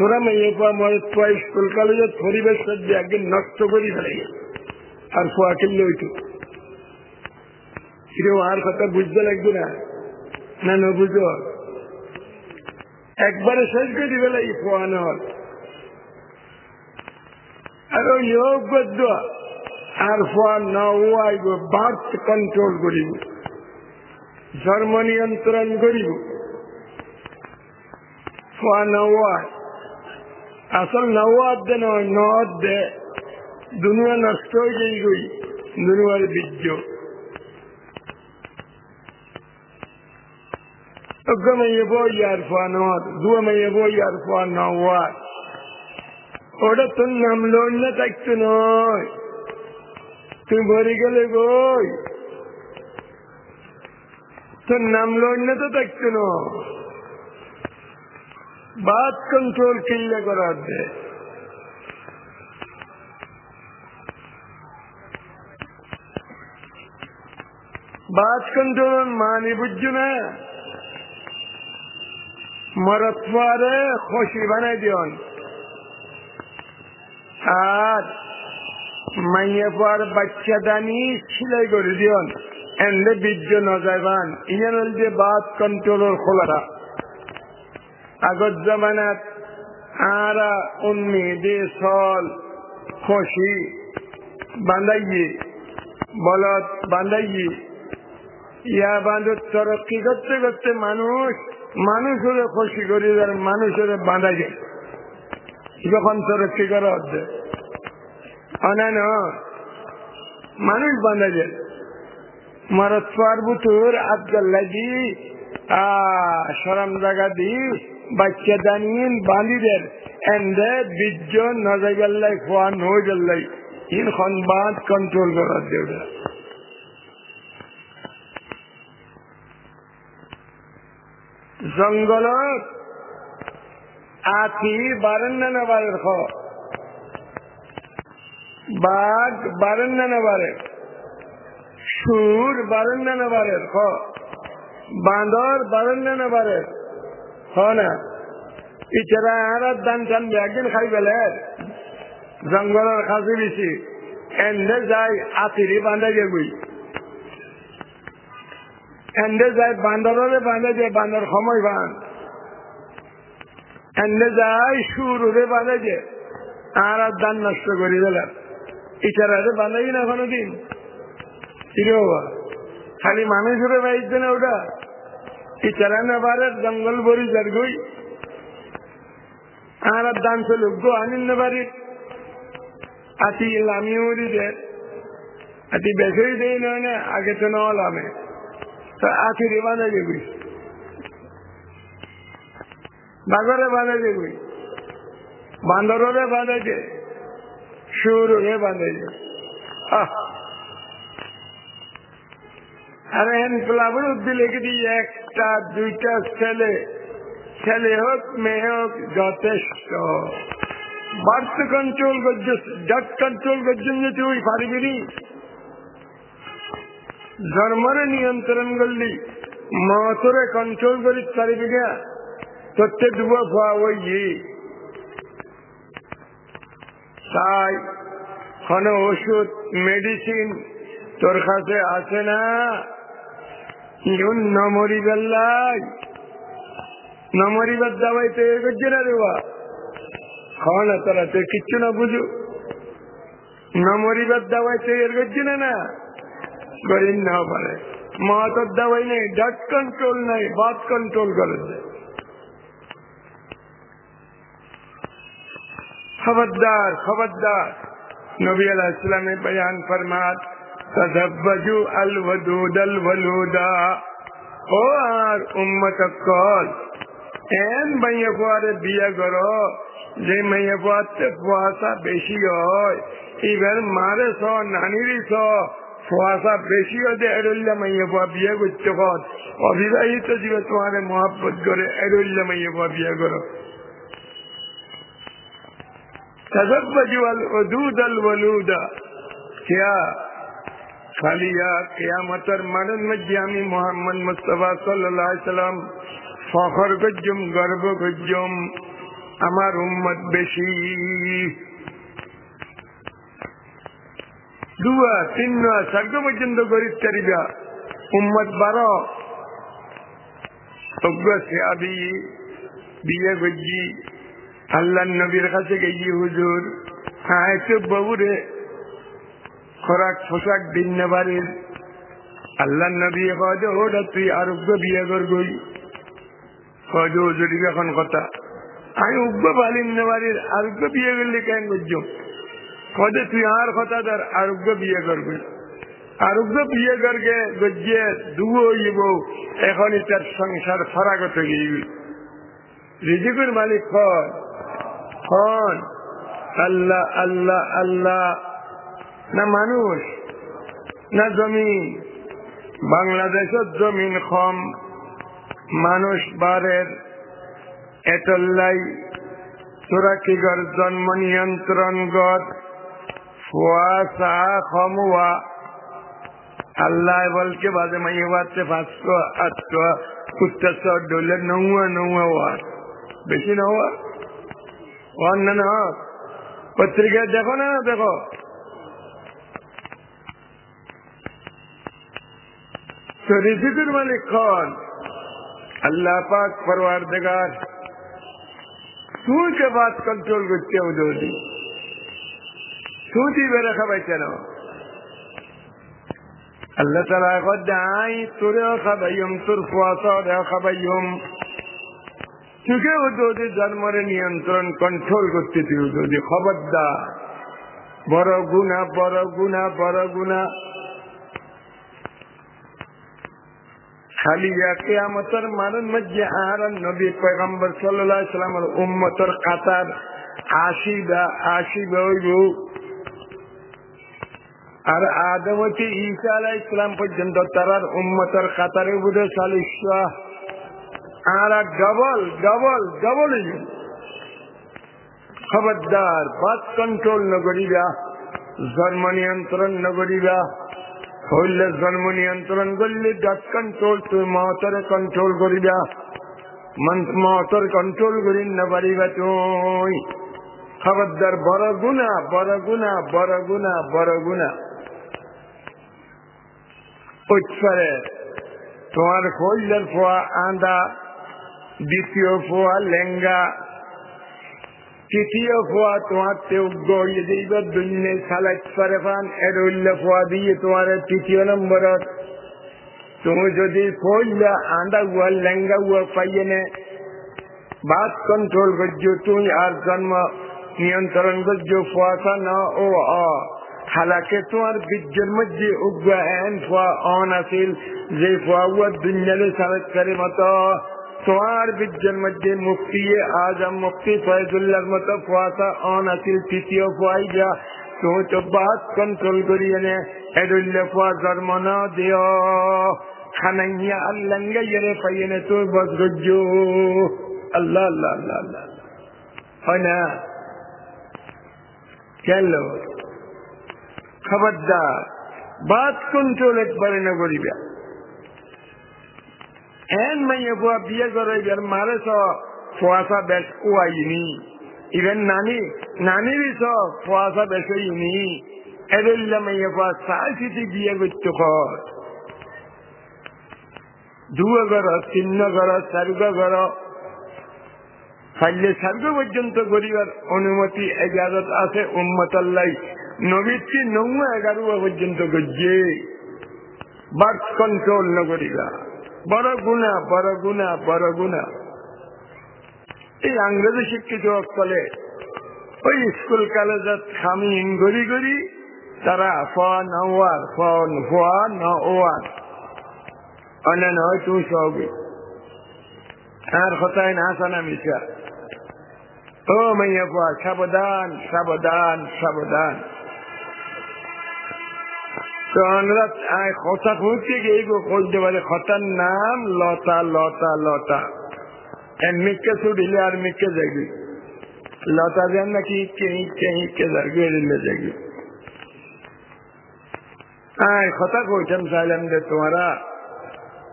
তোরা মেয়ে পা মরত পা স্কুল কলেজত পরিবেশ একদিন নষ্ট করি ফেলে। আর ফোয়া কিনলে হইতো কিরে আর কথা বুঝতে লাগবে না। না না, বুঝো। একবারে শেষ করে ফেলে এই ফোয়া নেওয়ার। আর ওই যোগ্য আর ফোয়া নওয়াইব বার্থ কন্ট্রোল করিব। ধর্ম নিয়ন্ত্রণ করিব। ফোয়া নওয়ায় আসল নওয়াদ দে নয় নদ দে দুনিয়া নষ্ট হয়ে যাই গই দুনিয়ার বীর্য গমে এবো ইয়ার ফোয়া নদ দুমে এবো ইয়ার ফোয়া নওয়াদ ওটা তোর নাম লোন না থাকতো নয় তুই ভরে গেলে গই তোর নাম লড় না তো দেখতো না কন্ট্রোল কিল্লে করার দে বাদ কন্ট্রোল মানি বুঝছ না? মরত্বারে খুশি বানাই দিয়ন। আর মাইয়ে পর বাচ্চা দানি সিলাই করে দিয়ন। এনলে বীর্য নজাইবান। ইয়ান বাদ কন্ট্রোলের খোলারা আগত জামানাত আরা উন্মি দে সল খুশি বান্ধাইয়ে বলত বান্ধাইয়ে ইয়া বান্ধব তরক্কি করতে করতে মানুষ মানুষের খুশি করি মানুষের বাঁধা যায় যখন তরক্কি করা হচ্ছে? অনান মানুষ বাঁধা যায় মারত পারবুতুর আবদুল্লাজি সরম জায়গা দি বাচ্চা দানিন বাঁধিদের এন্ডে বীর্য নজাগাল্লাই খোয়া নজাল্লাই ইন খন বাঁধ কন্ট্রোল করার দেওয়া জঙ্গলত আতি বারেন না বারের খ। বাঘ বারেন না বারের সুর বারেন না বারের খ। বাঁদর বারেন না খাই বেলে জঙ্গলের খাসি বেশি এন্ডে যাই আতিরি বাঁধা যাবই এন্ডে যায় বান্দরে বাঁধে যে বান্দর সময় বান। এন্ডে যায় সুরে বাঁধে যে আর দান নষ্ট করি দিলাম ইচারারে বাঁধাই না কোনোদিন খালি মানুষের বাইতে না ওটা। ইচারা না পারে জঙ্গল বরি যার গই আর দান চলো, গো আনিন না পারি আতি লামিও দে। আতি বেশি দেই না আগে তো না লামে। আখিরে বাঁধা যাবি বাঘরে বাঁধা যাবি বান্দরে বাঁধেছে সুরে বাঁধেছে আরে হেন প্লাবর দিলে কি একটা, দুইটা ছেলে ছেলে হোক, মেয়ে হোক, যথেষ্ট। বার্থ কন্ট্রোল করছে কন্ট্রোল করছেন তুই পারবি নিয়ন্ত্রণ করলি, মতরে কন্ট্রোল করি পারবি না, তোরতে ডুবো খোয়া ওই তাই কোন ওষুধ মেডিসিন তোর কাছে আছে না? ইউন নমরি বেল্লাই নমরিবার দাবাই তো এ করছে না রেবা খাওয়া না তোরা তো কিচ্ছু না বুঝু নমরিবার দাবাই তো এর করছে না না করেন না পারে মহাতর দাওয়াই নেই ডাট কন্ট্রোল تدبجو الودود الولودا اور امت اکول این بھائیفوار دیا کرو جی مہیفوار فواسا بیشی ہوئے۔ ایون مارے سو، نانی سو فواسا بیشی ہو دے ایڈول مہیفوا بیا کچھ چکوت اور بھی رہی تو جی تمہارے محبت کرے ایڈول مہیفوا بیا کرو۔ تدبجو الودود الولودا کیا؟ গজ্জম আমার উম্মত বেশি। দুয়া তিন স্বর্গ পর্যন্ত গরিব চারিবা উম্মত বারো। বিয়ে গজ্জি আল্লাহ নবীর কাছে গেছি হুজুর। হ্যাঁ বাবুরে খোরাক পোশাক দিন পারিস আল্লাহ নবী কয় ওটা তুই আরোগ্য বিয়ে করবই কয় হুজুর এখন কথা, আমি উগ্র পালিম না পারিস আরোগ্য বিয়ে করলে কেন করছ? কদে তুই আর কথা তার আরোগ্য বিয়ে করবে। আরোগ্য বিয়ে করকে গজ্জে দুবো ইব এখনই তার সংসার ফরাগত গিয়ে রিজিকুর মালিক কন আল্লাহ আল্লাহ আল্লাহ। না মানুষ, না জমিন। বাংলাদেশের জমিন কম, মানুষ বারের এটল্লাই সুরাকিগর জন্ম নিয়ন্ত্রণ গত ফুয়া সাহা খমুয়া আল্লাহ বলকে বাজে মাইয়ে বাচ্চে পাঁচশো, আটশো, কুত্তাশো, ডলে নৌয়া নৌয়া ওয়ার বেশি নৌয়া? অন্য না পত্রিকায় দেখো না, দেখো। তো রিজিকুর মালিক খন আল্লাহ পাক পরওয়ার দেগার তুই কে কন্ট্রোল করতে উদৌদি তুই বেড়ে খাবাই কেন আল্লাহ তালা কদাই তোরেও খাবাইম তোর ফুয়াশারেও খাবাইম তুকে উদৌদি জন্মরে নিয়ন্ত্রণ কন্ট্রোল করতে তুই উদৌদি খবরদার বড় গুণা বড় গুণা বড় গুণা খালি কেয়ামতের মানের মধ্যে আর নবী পয়গম্বর সাল্লাহ সাল্লামের উম্মতর কাতার আসিবা আসিবা হইব আর আদমতি ঈসা আলাহ ইসলাম পর্যন্ত তারার উম্মতর কাতারে বুধে চালিশ আর ডবল ডবল ডবল খবরদার, বাদ কন্ট্রোল নগরিবা, জন্ম নিয়ন্ত্রণ নগরিবা। হইলে জন্ম নিয়ন্ত্রণ করলে ডট কন্ট্রোল তুই মহতরে কন্ট্রোল করিবা। মহতর কন্ট্রোল করি না পারিবা তুই। খবরদার, বড় গুণা বড় গুণা বড় গুণা বড় গুণা। উৎসরে, তোমার হইলের ফোয়া আন্দা দ্বিতীয় ফোয়া লেঙ্গা তৃতীয় ফোয়া তোমার তেউগ্য এইবার দুনিয়ে সালাত পারে পান এর উল্ল ফোয়া দিয়ে তোমার তৃতীয় নম্বরত তুমি যদি ফইলা আন্দা উয়া লেঙ্গা উয়া পাইয়ে নে বাদ কন্ট্রোল করছ তুই আর জন্ম নিয়ন্ত্রণ করছ ফোয়াশা না ও অ। হালাকে তোমার বীর্যের মধ্যে উগ্র এন ফোয়া অন আসিল যে ফোয়া উয়া দুনিয়ালে সালাত করে মতো। তোমার বীর্যের মধ্যে মুক্তি আজম মুক্তি, ফয়জুল্লাহর মতো ফুয়াশা অন আছিল তৃতীয় ফুয়াই যা তো বাদ কন্ট্রোল করিয়ে নে এডুল্লে ফুয়া জন্ম না দিও। খানাইয়া আল্লাঙ্গাইয়ারে পাইয়ে নে তুই বস গজ্জু। আল্লাহ আল্লাহ আল্লাহ আল্লাহ। হয় না? কেন খবরদার। বাদ কন্ট্রোল একবারে না করিবা। এন মাইয়ে বুয়া বিয়ে করে এবার মারে স ফুয়াশা বেশ কুয়াইনি ইভেন নানি নানির স ফুয়াশা বেশ হইনি এবেল্লা মাইয়ে বুয়া চাই চিঠি বিয়ে করতে কর দুয়া ঘর তিন ঘর চারুগা ঘর ফাইলে সার্গ পর্যন্ত গরিবার অনুমতি এজাজত আছে উম্মতাল্লাই নবীতি নৌ এগারো পর্যন্ত গজ্জে বার্থ কন্ট্রোল নগরিবা বড় গুণা বড় গুণা বড় গুণা এই আংরেজি শিক্ষিত সকলে ওই স্কুল কলেজত খামিন গড়ি গড়ি তারা ফোয়া নওয়ার ফোন ফোয়া নওয়ার অন্য নয় তুই সবে আর কথায় না সানা মিশা ও মাইয়া ফোয়া সাবধান সাবধান সাবধান তো আমরা কথা খুঁজতে গিয়ে খুঁজতে পারে খতার নাম লতা লতা লতা মিকে ছুটিলে আর মিকে যাবি লতা দেন নাকি ইকে ইকে ইকে যাবি এড়িলে যাবি আয় কথা কইতাম চাইলাম যে তোমারা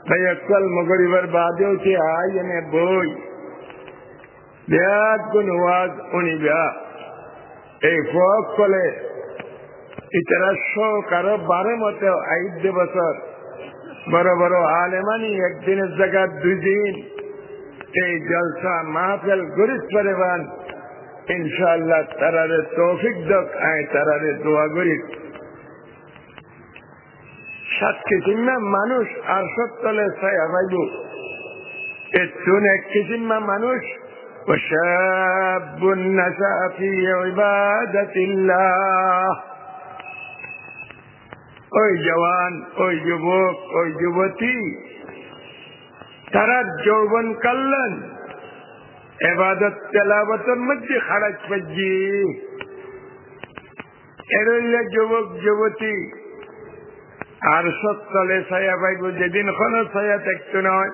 ভাই একল মগরিবার বাদেও সে আই এনে বই বিরাট কোন ওয়াজ উনি বিয়া এই ফক কলে ইতারাশো কারো বারে মতো আইদ বছর বড় বড় আলেমানি একদিনের জায়গা দুই দিন এই জলসা মাহফেল গরিব পরিবান ইনশাল্লাহ তারারে তৌফিক দক আয় তারারে দোয়া গরিব সাত কিসিমা মানুষ আর সত্তলে ছায়া পাইব এতুন এক কিসিমা মানুষ وشاب نشأ في عبادة الله ওই জওয়ান, ওই যুবক, ওই যুবতী, তারা যৌবন কাল্লান। এবাদত তেলাবতের মধ্যে খারাজ পাচ্ছি এরল্লে যুবক, যুবতী। আর সত্তলে ছায়া পাইব, যেদিন কোন ছায়া থাকতো নয়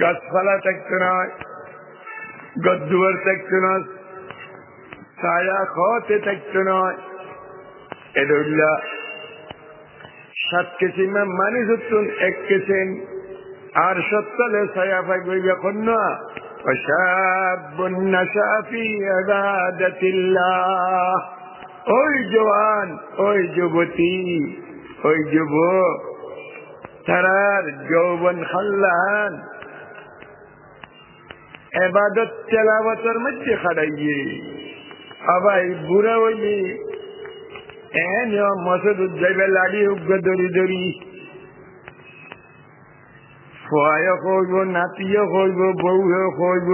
গাছপালা থাকতো নয় গদ্দুয়ার থাকতো নয় ছায়া খতে থাকতো নয় এদুল্লা সাত কিসিম মানুষ হচ্ছেন এক কিসিম আর সত্তলে ছায়া পাইব যখন না وشاب نشا في عبادة الله ওই জওয়ান ওই যুবতী ওই যুবক তারার যৌবন খাল্লান এবাদত তেলাবতর মধ্যে খাড়াইয়ে আবার বুড়া হইলি এন মসদ যাইবে লাড়ি উগ্র দড়ি দড়ি। খোয়াইও কইব নাতিও কইব বউও কইব।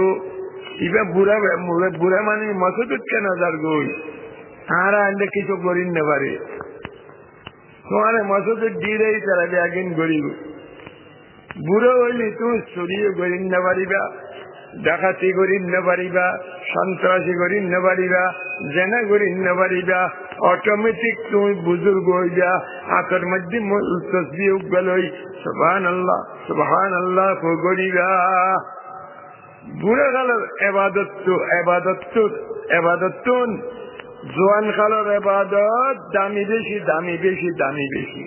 ইবা বুড়া বুড়া মানে মসদুত কেন যার গই? আর আনলে কিছু করিন না পারে তোমার মসদুত দিলেই তারা ব্যাগিন গরিব। বুড়ো হইলি তুমি চুরিও করিন না পারিবা ডাকাতি করিন না পারিবা সন্ত্রাসী করিন না পারিবা জেনা করিন না পারিবা অটোমেটিক তুমি বুজুর্গ হইবা আতর মধ্যে তসবি উগল হই সুবহান আল্লাহ সুবহান আল্লাহ করিবা বুড়া কালের এবাদত এবাদত এবাদত জোয়ান কালের এবাদত, দামি বেশি দামি বেশি দামি বেশি।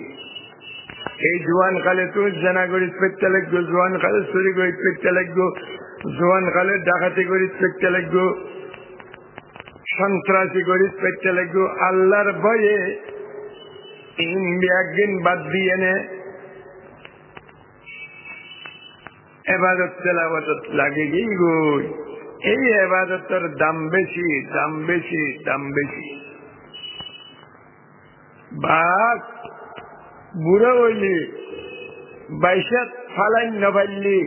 এই জোয়ান কালে তো জেনা করি পেটতে লাগবো, জোয়ান কালে চুরি করি পেটতে লাগবো, জোয়ান কালে ডাকাতি করি পেটতে লাগবো। সন্ত্রাসী করি পেটতে লাগবো আল্লাহর ভয়ে একদিন বাদ দিয়ে নে। এবাদত লাগে গেই গই এই দাম বেশি দাম বেশি দাম বেশি। বাঘ বুড়ো হইলি, বাইশাত ফালাই নবাইলি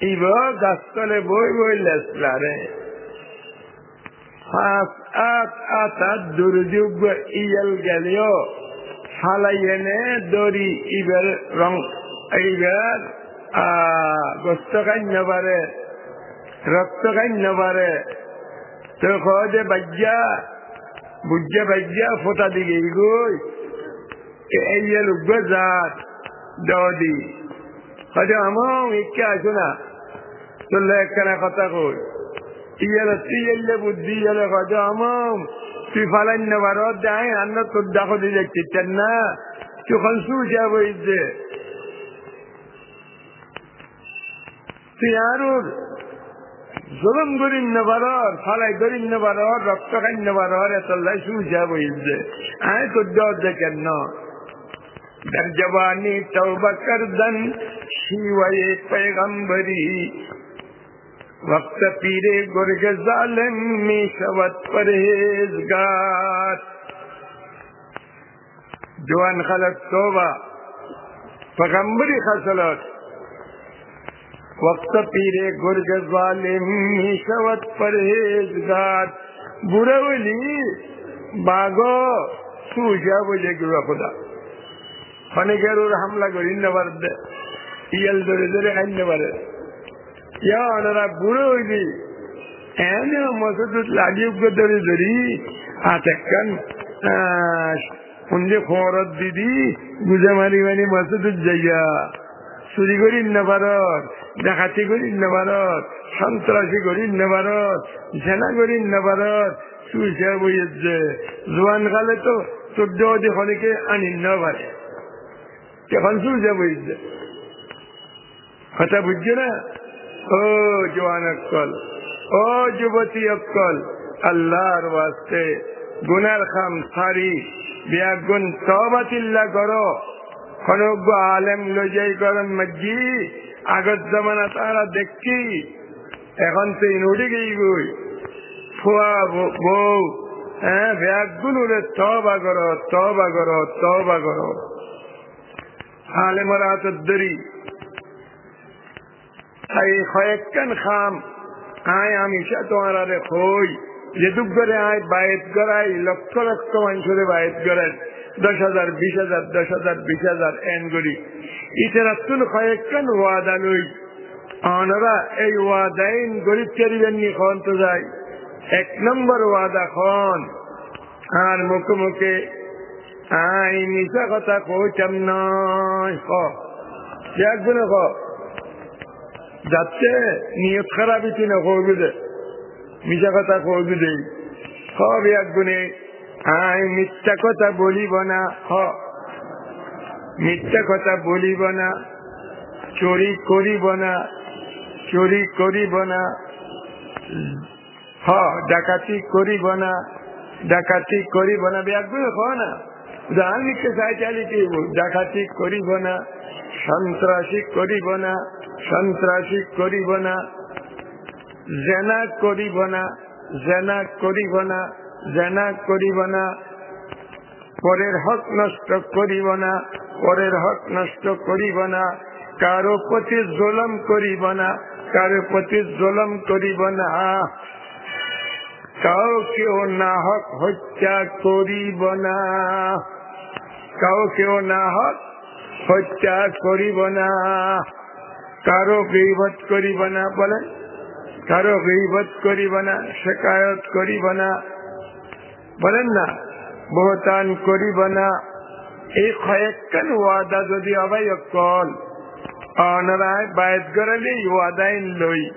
ইব গাছতলে বই বই লেসলারে পাঁচ আট আট আট দুর্যোগ ইয়েল গেলেও ফালাই এনে দড়ি ইবের রং এইবার গোস্ত খাইন পারে রক্ত খাইন পারে তো খে বাজ্যা বুঝা বাজ্যা ফোটা দিকে গই এই লোক জাত দি আমার ইচ্ছা আছে না চললে একখানা কথা কই ইয়ালে ഇയാളെത്തിയല്ല ബുദ്ധിയല്ല കഥാമം ഫലന്നെ വരോദ്ദായ അന്ന തുദ്ദഹുദിലെത്തിച്ചെന്ന സുഖൻസൂഷ പോയിത് সিয়ারুর জুলুম গরিন নেবারর ফালাই গরিন নেবারর রক্ত খাই নেবারর এতল্লাই সুজা বইছে আয় তো ডর দেখেন ন در جوانی توبہ کردن شیوائے پیغمبری وقت پیرے گرگ ظالم می شوت پرہیزگار۔ جوان خلق توبہ، پیغمبری خسلت وقت پیرے گرگ ظالم می شوت پرہیزگار برولی باغو، سوجا بجے گرو خدا۔ فنگر حملہ گرین ورد یل در در این ورد۔ বুড়ো হইলি এনে মসুদ লাগিয়ে ধরে ধরি হাত একখান শুনলে খবরত দিদি বুঝে মারি মারি মসুদ যাইয়া চুরি করি নেবারত ডাকাতি করি নেবারত সন্ত্রাসী করি নেবারত জেনা করি নেবারত চুইসা বইয়েছে জোয়ান কালে তো চোদ্দ অধি খনিকে আনি নেবারে এখন চুইসা বইয়েছে কথা বুঝছ না ও জোয়ান অক্কল ও যুবতী অক্কল আল্লাহর ওয়াস্তে গুনার খাম সারি বিয়া গুণ তবাতিল্লা করো খনজ্ঞ আলেম লজাই করেন মজ্জি, আগত জমানা তারা দেখছি, এখন তুই নড়ি গেই গই। ফুয়া বউ হ্যাঁ ব্যাগগুলো তবা করো তবা করো তবা করো। আলেমরা হাতের তাই কয়েকখান খাম? আয় আমি তোমার আরে হই যে দুঃখ করে আয়, বায়েত করাই লক্ষ লক্ষ মানুষের বায়েত করাই দশ হাজার, বিশ হাজার, দশ হাজার, বিশ হাজার, এন করি ইতারা তুন কয়েকখান ওয়াদা লই? ওনারা এই ওয়াদাইন গরিব করিবেন নি খন তো যাই এক নম্বর ওয়াদা খন। আর মুখে মুখে আই মিশা কথা কইতাম নয়। ক একজনে ক যাচ্ছে, নিয়ত খারাপ না করবি দে মিশা কথা করবি দে সব একজনে আই মিথ্যা কথা বলিব না। হ। মিথ্যা কথা বলিব না। চুরি করিব না। চুরি করিব না। হ, ডাকাতি করিব না। ডাকাতি করিব না। ব্যাগগুলো হ না। উদাহরণ লিখতে চাইতে লিখি ডাকাতি করিব না। সন্ত্রাসী করিব না। সন্ত্রাসী করিব না, জেনা করিব না, জেনা করিব না, জেনা করিব না, পরের হক নষ্ট করিব না, পরের হক নষ্ট করিব না, কারও প্রতি জোলম করিব না, কারও প্রতি জোলম করিব না। কাউকেও না হক হত্যা করিব না কাউকেও না হক হত্যা করিব না। কারও গৈবত করিব না বলেন কারও গৈবত করিব না, শেকায়ত করিব না। বলেন না, বহুতান করিব না। এই কয়েকখান ওয়াদা যদি আবাই কল অনারায় বায়ত গড়ালে ওয়াদাই লই।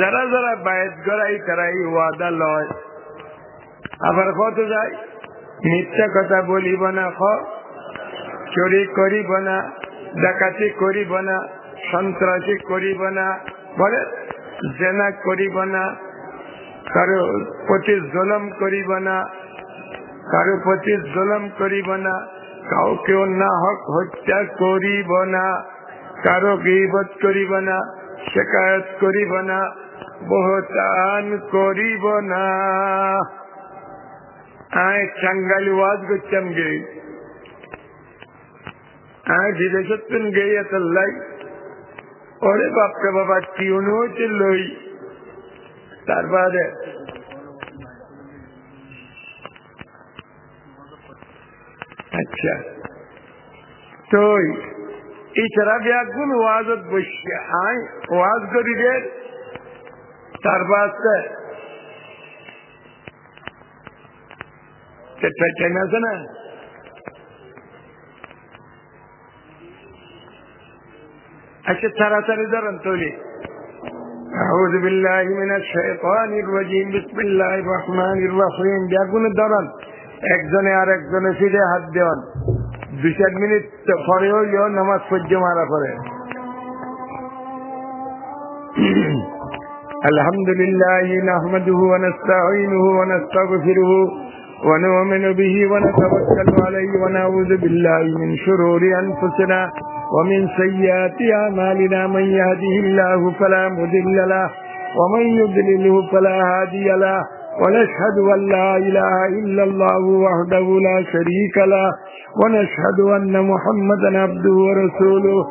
যারা যারা বায়ত গড়াই তারা এই ওয়াদা লয়। আবার কত যায়? মিথ্যা কথা বলিব না খ চুরি করিব না, ডাকাতি করিব না। সন্ত্রাসী করিব না, বলে জেনা করিব না, কারও প্রতি জলম করিব না, কারও প্রতি জলম করিব না, কাউকে না হক হত্যা করিব না, কারও গিবত করিব না, শেকায়ত করিব না, বহুতান করিব না। আয় চাঙ্গালি ওয়াজ করতাম গে। আয় বিদেশত্বন গেই এত লাই ওরে বাপরে বাবা টিউন হয়েছে লই তারপরে আচ্ছা তো এছাড়া ব্যাগুন ওয়াজত বসছে আয় ওয়াজ করি রে তার বাস্তে ট্রেন আছে না আচ্ছা তাড়াতাড়ি ধরেন তৈরি أعوذ بالله من الشيطان الرجيم بسم الله الرحمن الرحيم ব্যাগুন ধরেন একজনে আর একজনে ফিরে হাত দেওয়ান দুই চার মিনিট পরেও ইয় নামাজ সহ্য মারা করে الحمد لله نحمده ونستعينه ونستغفره ونؤمن به ونتوكل عليه ونعوذ بالله من شرور أنفسنا ومن سيئات أعمالنا من يهده الله فلا مضل له ومن يضلله فلا هادي له ونشهد أن لا إله إلا الله وحده لا شريك له ونشهد أن محمدا عبده ورسوله.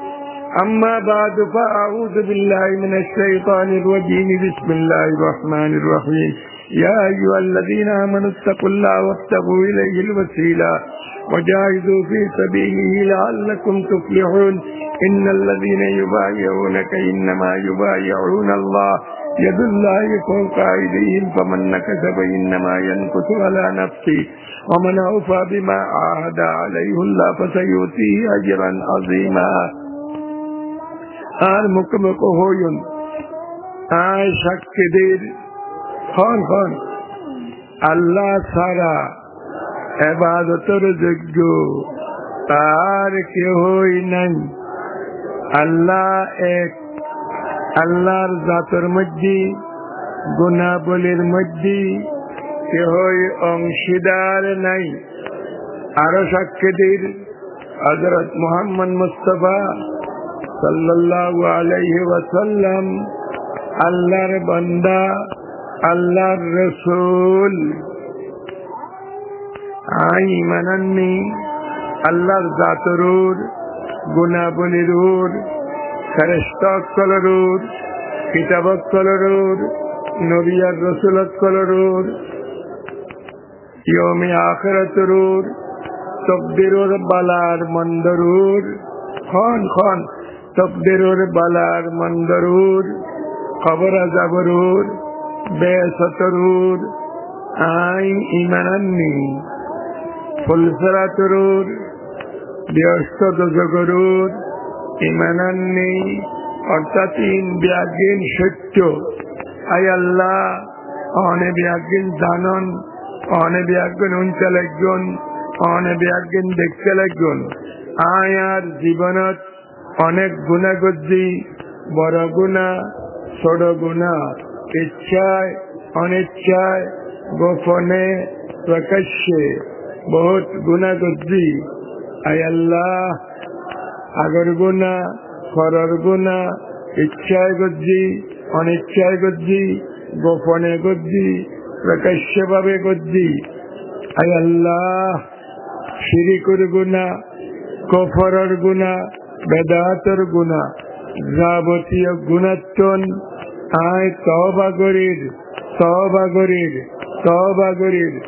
أما بعد فأعوذ بالله من الشيطان الرجيم. بسم الله الرحمن الرحيم. يا أيها الذين آمنوا اتقوا الله واتقوا إليه الوسيلة وجاهدوا في سبيله لعلكم تفلحون إن الذين يبايعونك إنما يبايعون الله يد الله فوق أيديهم فمن نكث فإنما ينكث على نفسه ومن أوفى بما عاهد عليه الله فسيؤتيه أجرا عظيما আর মুখমুখ হইন আয় সাক্ষীদের হন হন আল্লাহ ছাড়া এবাদতর যোগ্য তার কেহই নাই। আল্লাহ এক, আল্লাহর জাতর মধ্যে, গুণাবলীর মধ্যে কেহই অংশীদার নাই। আরও সাক্ষীদের হজরত মোহাম্মদ মুস্তফা সাল্লাল্লাহু আলাইহি আল্লাহর বান্দা আল্লাহর রসুল। আই মানান্নি। আল্লাহর জাতরুর গুণাবলীরুর ফেরেস্তাকলরুর কিতাবকলরুর নবিয়ার রসুলকলরুর ইয়মে আখরাতরুর তকদিরুর বালার মন্দরুর খন খন তকদিরুর বালার মন্দরুর খবর আজাবরুর বেসতরুর আই ইমানান্নি ফুলসরা তরুর ব্যস্ত দোষগরুর ইমানান্নি অর্থাৎ ইন ব্যাগিন সত্য। আই আল্লাহ, অনে ব্যাগিন জানন, অনে ব্যাগিন উঞ্চালেকজন অনে ব্যাগিন দেখতে লাগজন। আর জীবনত অনেক গুণাগদ্দি বড় গুণা, ছোট গুণা। ইচ্ছায়, অনিচ্ছায় গোপনে প্রকাশ্যে বহুত গুণাগদ্দি। আয় আল্লাহ, আগর গুণা, খরর গুণা, ইচ্ছায় গজ্জি অনিচ্ছায় গজ্জি গোপনে গজ্জি প্রকাশ্য ভাবে গজ্জি আয় আল্লাহ, শিরিকুর গুণা, কফরর গুণা, বেদাতর গুণা, যাবতীয় গুণাত্তন আয় তবাগরীর তবাগরীর তবাগরীর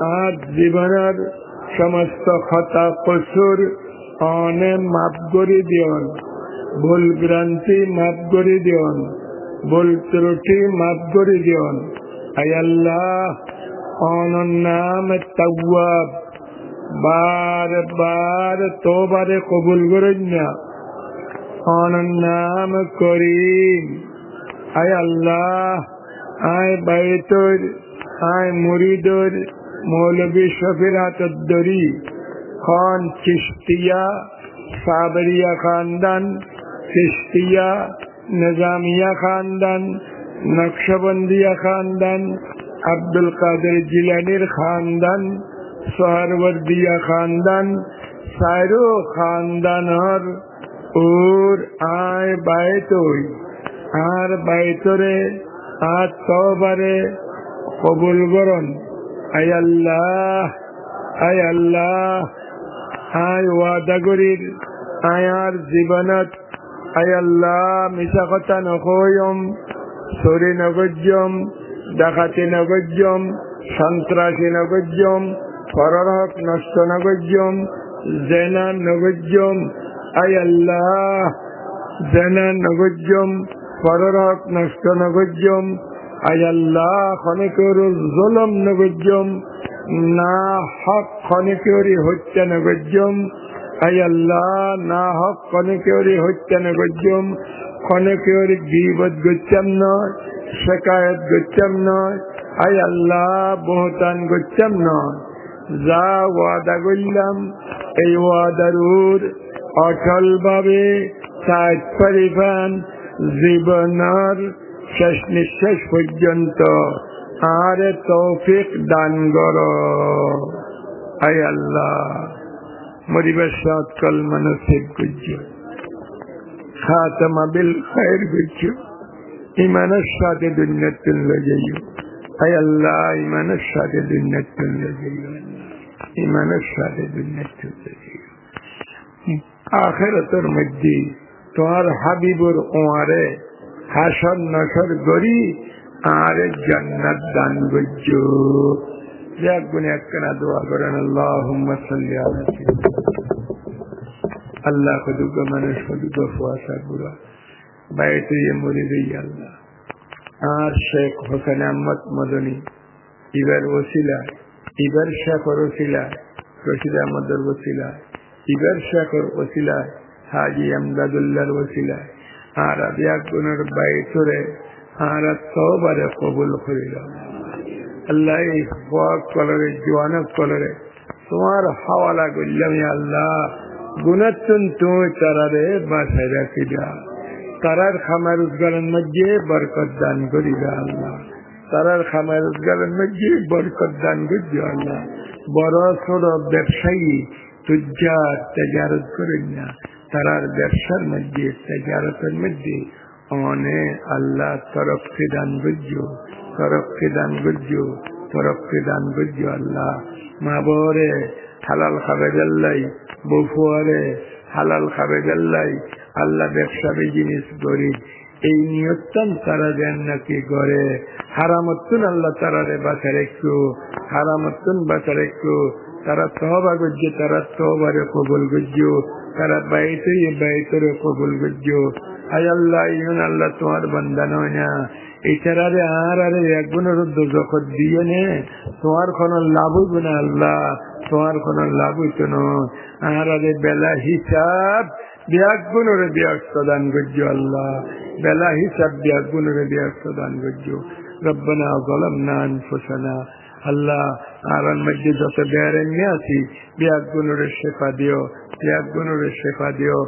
আর জীবনের সমস্ত খতা কসুর অনে মাপ করে দিয়ন, ভুল ভ্রান্তি মাপ করে দিয়ন, ভুল ত্রুটি মাপ করে দিয়ন। আয় আল্লাহ অনর নাম তাওয়াব, বার বার তোবারে কবুল করেন না। অনর নাম করিম। আয় আল্লাহ, আয় বাইতর আয় মুরিদর মৌলবী শফিরাত খান চিস্তিয়া সাবরিয়া খানদান চিস্তিয়া নিজামিয়া খানদান, নকশবন্দিয়া খানদান, আব্দুল কাদের জিলানির খানদান, সোহরবর্দিয়া খানদান, সাইরো খানদানর ওর আয় বাইতই আর বাইতরে, আর তবারে কবুল গরন আয় আল্লাহ আয় আল্লাহ, আয় ওয়াদা করির আয়ার জীবনত, আয় আল্লাহ মিশা কথা নকয়ম চুরি নগজ্যম ডাকাতি নগজ্যম সন্ত্রাসী নগজ্যম পরর হক নষ্ট নগজ্যম জেনা নগজ্যম আয় আল্লাহ, জেনা নগজ্যম পরর নষ্ট নগজ্যম আয় আল্লাহ খনিকর জলম নগজ্যম না হক খনিকরি হত্যা নগজ্যম আয় আল্লাহ না হক খনিকরি হত্যা নগজ্যম খনিকরি গিবত গচ্ছাম নয় শেকায়ত গচ্ছাম নয় আয় আল্লাহ বহতান গচ্ছাম নয়। যা ওয়াদা করলাম, এই ওয়াদারুর অটল ভাবে সাত পরিমাণ জীবনের শেষ নিঃশ্বাস পর্যন্ত আর তৌফিক দান কর। আয় আল্লাহ, মরিবার সাত কল মানসিক গুজ্জ খাতমা বিল খায়ের গুজ্জ ইমানের সাথে দুনিয়ার তুল্য যাইও আল্লাহ, ইমানের সাথে দুনিয়ার তুল্য ইমানের সাথে দুনিয়ার তুল্য যাইও আখেরাতের মধ্যে তোমার হাবিবুর ওয়ারে হাসন নসর গরি আর জান্নাত দান গজ্জ যাক একখানা দোয়া করেন আল্লাহ কদুগ মানুষ কদুগ ইয়ে মরি আল্লাহ। আর শেখ হোসেন আহমদ মদনী ইবার ওসিলা ইবার শেখর ওসিলা, রশিদ আহমদের ওসিলা ইবার শেখর ওসিলা হাজি আমদাদুল্লাহর ওসিলা আর আবিয়াগুনের বাইতরে আর সবারে কবুল করিল আল্লাহ এই ফক কলরে জোয়ানক কলরে তোমার হাওয়ালা করলাম আল্লাহ গুণাত্তন তুমি তারারে বাসায় রাখিবা তারার খামার উদ্গারের মধ্যে বরকত দান করিবা আল্লাহ তারার খামার উদ্গারের মধ্যে বরকত দান করিবা আল্লাহ বড় ছোট ব্যবসায়ী তুজ্জার তেজারত করেন না তারার ব্যবসার মধ্যে, তেজারতের মধ্যে অনে আল্লাহ তরফকে দান করজ তরফকে দান করজ তরফকে দান করজ আল্লাহ। মা বরে হালাল খাবে জাল্লাই বফুয়ারে হালাল খাবে জাল্লাই আল্লাহ ব্যবসা জিনিস গরিব এই নিয়তন তারা দেন নাকি করে। হারামতুন আল্লাহ তারারে বাঁচা রেখো হারামতুন বাঁচা রেখো। তারা তহবা গজ্য তারা তহবারে কবল গজ্য তারা বাইতে বাইতরে কবল গজ্য আয় আল্লাহ, ইহন আল্লাহ তোমার বান্দা নয় না। এছাড়ারে আর আরে একগুণের জগৎ দিয়ে নে, তোমার কোন লাভ না আল্লাহ, তোমার কোন লাভ হইত নহারে বেলা হিসাব বিয়াক গুণরে প্রদান করছ আল্লাহ। বেলা হিসাব বিয়াক গুণরে বিয়াক প্রদান করছ। রব্বানা গলমনা আনফুসানা। আল্লাহ আর মধ্যে যত বেয়ারণ্য আছি বিয়াক গুণরে শেফা দিও বিয়াক গুণরে শেফা দিও।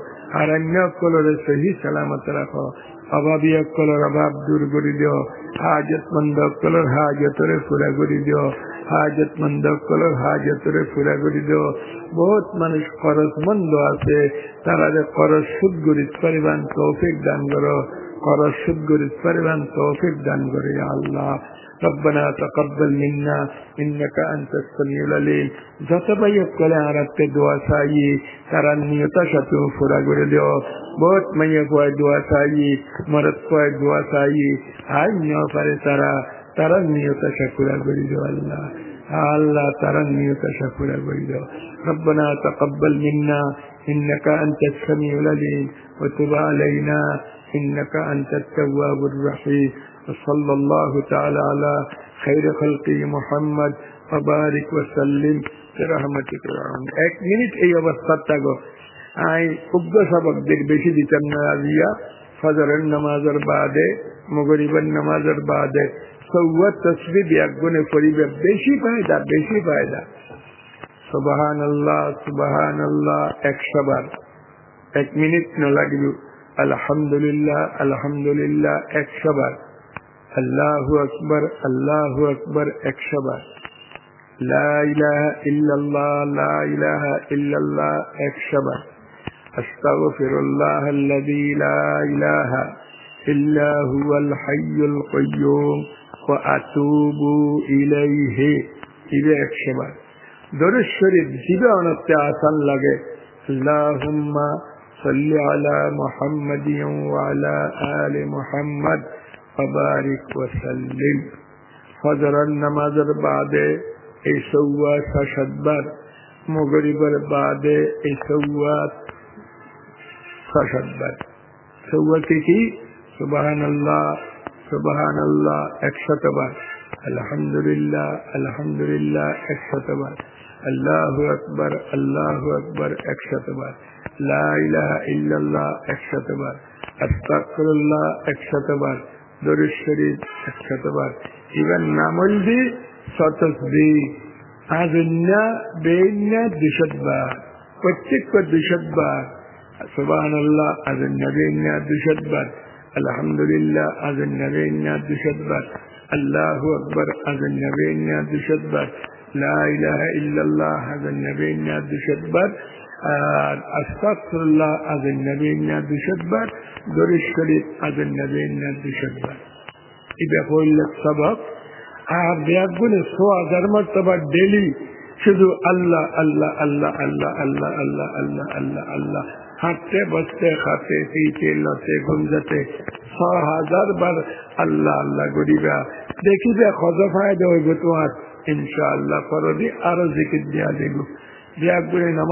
কলরে সহি সালামত রাখো, অভাবী অভাব দূর করে দিও। হাজতমন্দ হাজতরে পুরা করে দিও। হাজতমন্দ হাজতরে পুরা করে দিও। বহুত মানুষ খরচমন্দ আছে, তারা যে খরচ সুদ গরিত পরিমাণ তৌফিক দান করো। খরচ সুদ গরিত পরিমাণ তৌফিক দান করে আল্লাহ। ربنا تقبل منا انك انت السميع العليم যত ভাই কলে আরাতে দোয়া চাই তারা নিয়তা সাথে ফুরা করে দিও বহুত মাইয়া কয় দোয়া চাই মরদ কয় দোয়া চাই আই নিয়ে পারে তারা তারা নিয়তা সাকুরা করে দিও আল্লাহ আল্লাহ তারা নিয়তা সাকুরা করে দিও ربنا تقبل منا انك انت السميع العليم وتب علينا انك انت التواب الرحيم وصلى الله تعالى على خير خلقه محمد وبارك وسلم برحمتك এক মিনিট এই অবস্থার থাকো আই উগ্র সবকদের বেশি দিতাম না আজিয়া ফজরের নামাজের বাদে মগরিবের নামাজের বাদে সৌয়া তসবি ব্যাগুনে করিবে বেশি ফায়দা বেশি ফায়দা সুবাহান আল্লাহ সুবাহান আল্লাহ একশো বার এক মিনিট না লাগবে আলহামদুলিল্লাহ আলহামদুলিল্লাহ একশো বার আল্লাহু আকবর আল্লাহু আকবর একশো বার لا إله إلا الله لا إله إلا الله أكشبه أستغفر الله الذي لا إله إلا هو الحي القيوم وأتوب إليه إذا أكشبه در الشريف جدا ونطي آسان لگے اللهم صل على محمد وعلى آل محمد وبارك وسلم. فجر النماز بعد ایسوا سشدبر مغربر بعد ایسوا سشدبر سوتی کی سبحان اللہ سبحان اللہ اکشت بار. الحمدللہ الحمدللہ اکشت بار. اللہ اکبر اللہ اکبر اکشت بار. لا الہ الا اللہ اکشت بار. استغفر اللہ اکشت بار. درود شریف اختبار even معمولی ستسبیح أذنا بيننا دشبا وتك دشبا سبحان الله أذنا بيننا دشبا الحمد لله أذنا بيننا دشبا الله أكبر أذنا بيننا دشبا لا إله إلا الله أذنا بيننا دشبا أستغفر الله هذا النبي نادي شدبر دور الشريف هذا النبي نادي شدبر إذا قول لك سبق আর ব্যাগগুলো ছ হাজার মর্তবা ডেলি শুধু আল্লাহ আল্লাহ আল্লাহ আল্লাহ আল্লাহ আল্লাহ আল্লাহ আল্লাহ আল্লাহ হাঁটতে বসতে খাতে পিতে লতে গুঞ্জাতে ছ হাজার বার আল্লাহ আল্লাহ গরিবা দেখিবে খজ ফায়দা হইব তোমার ইনশাআল্লাহ করবি আরো জিকির দিয়া দেব ব্যাগগুলো নামাজ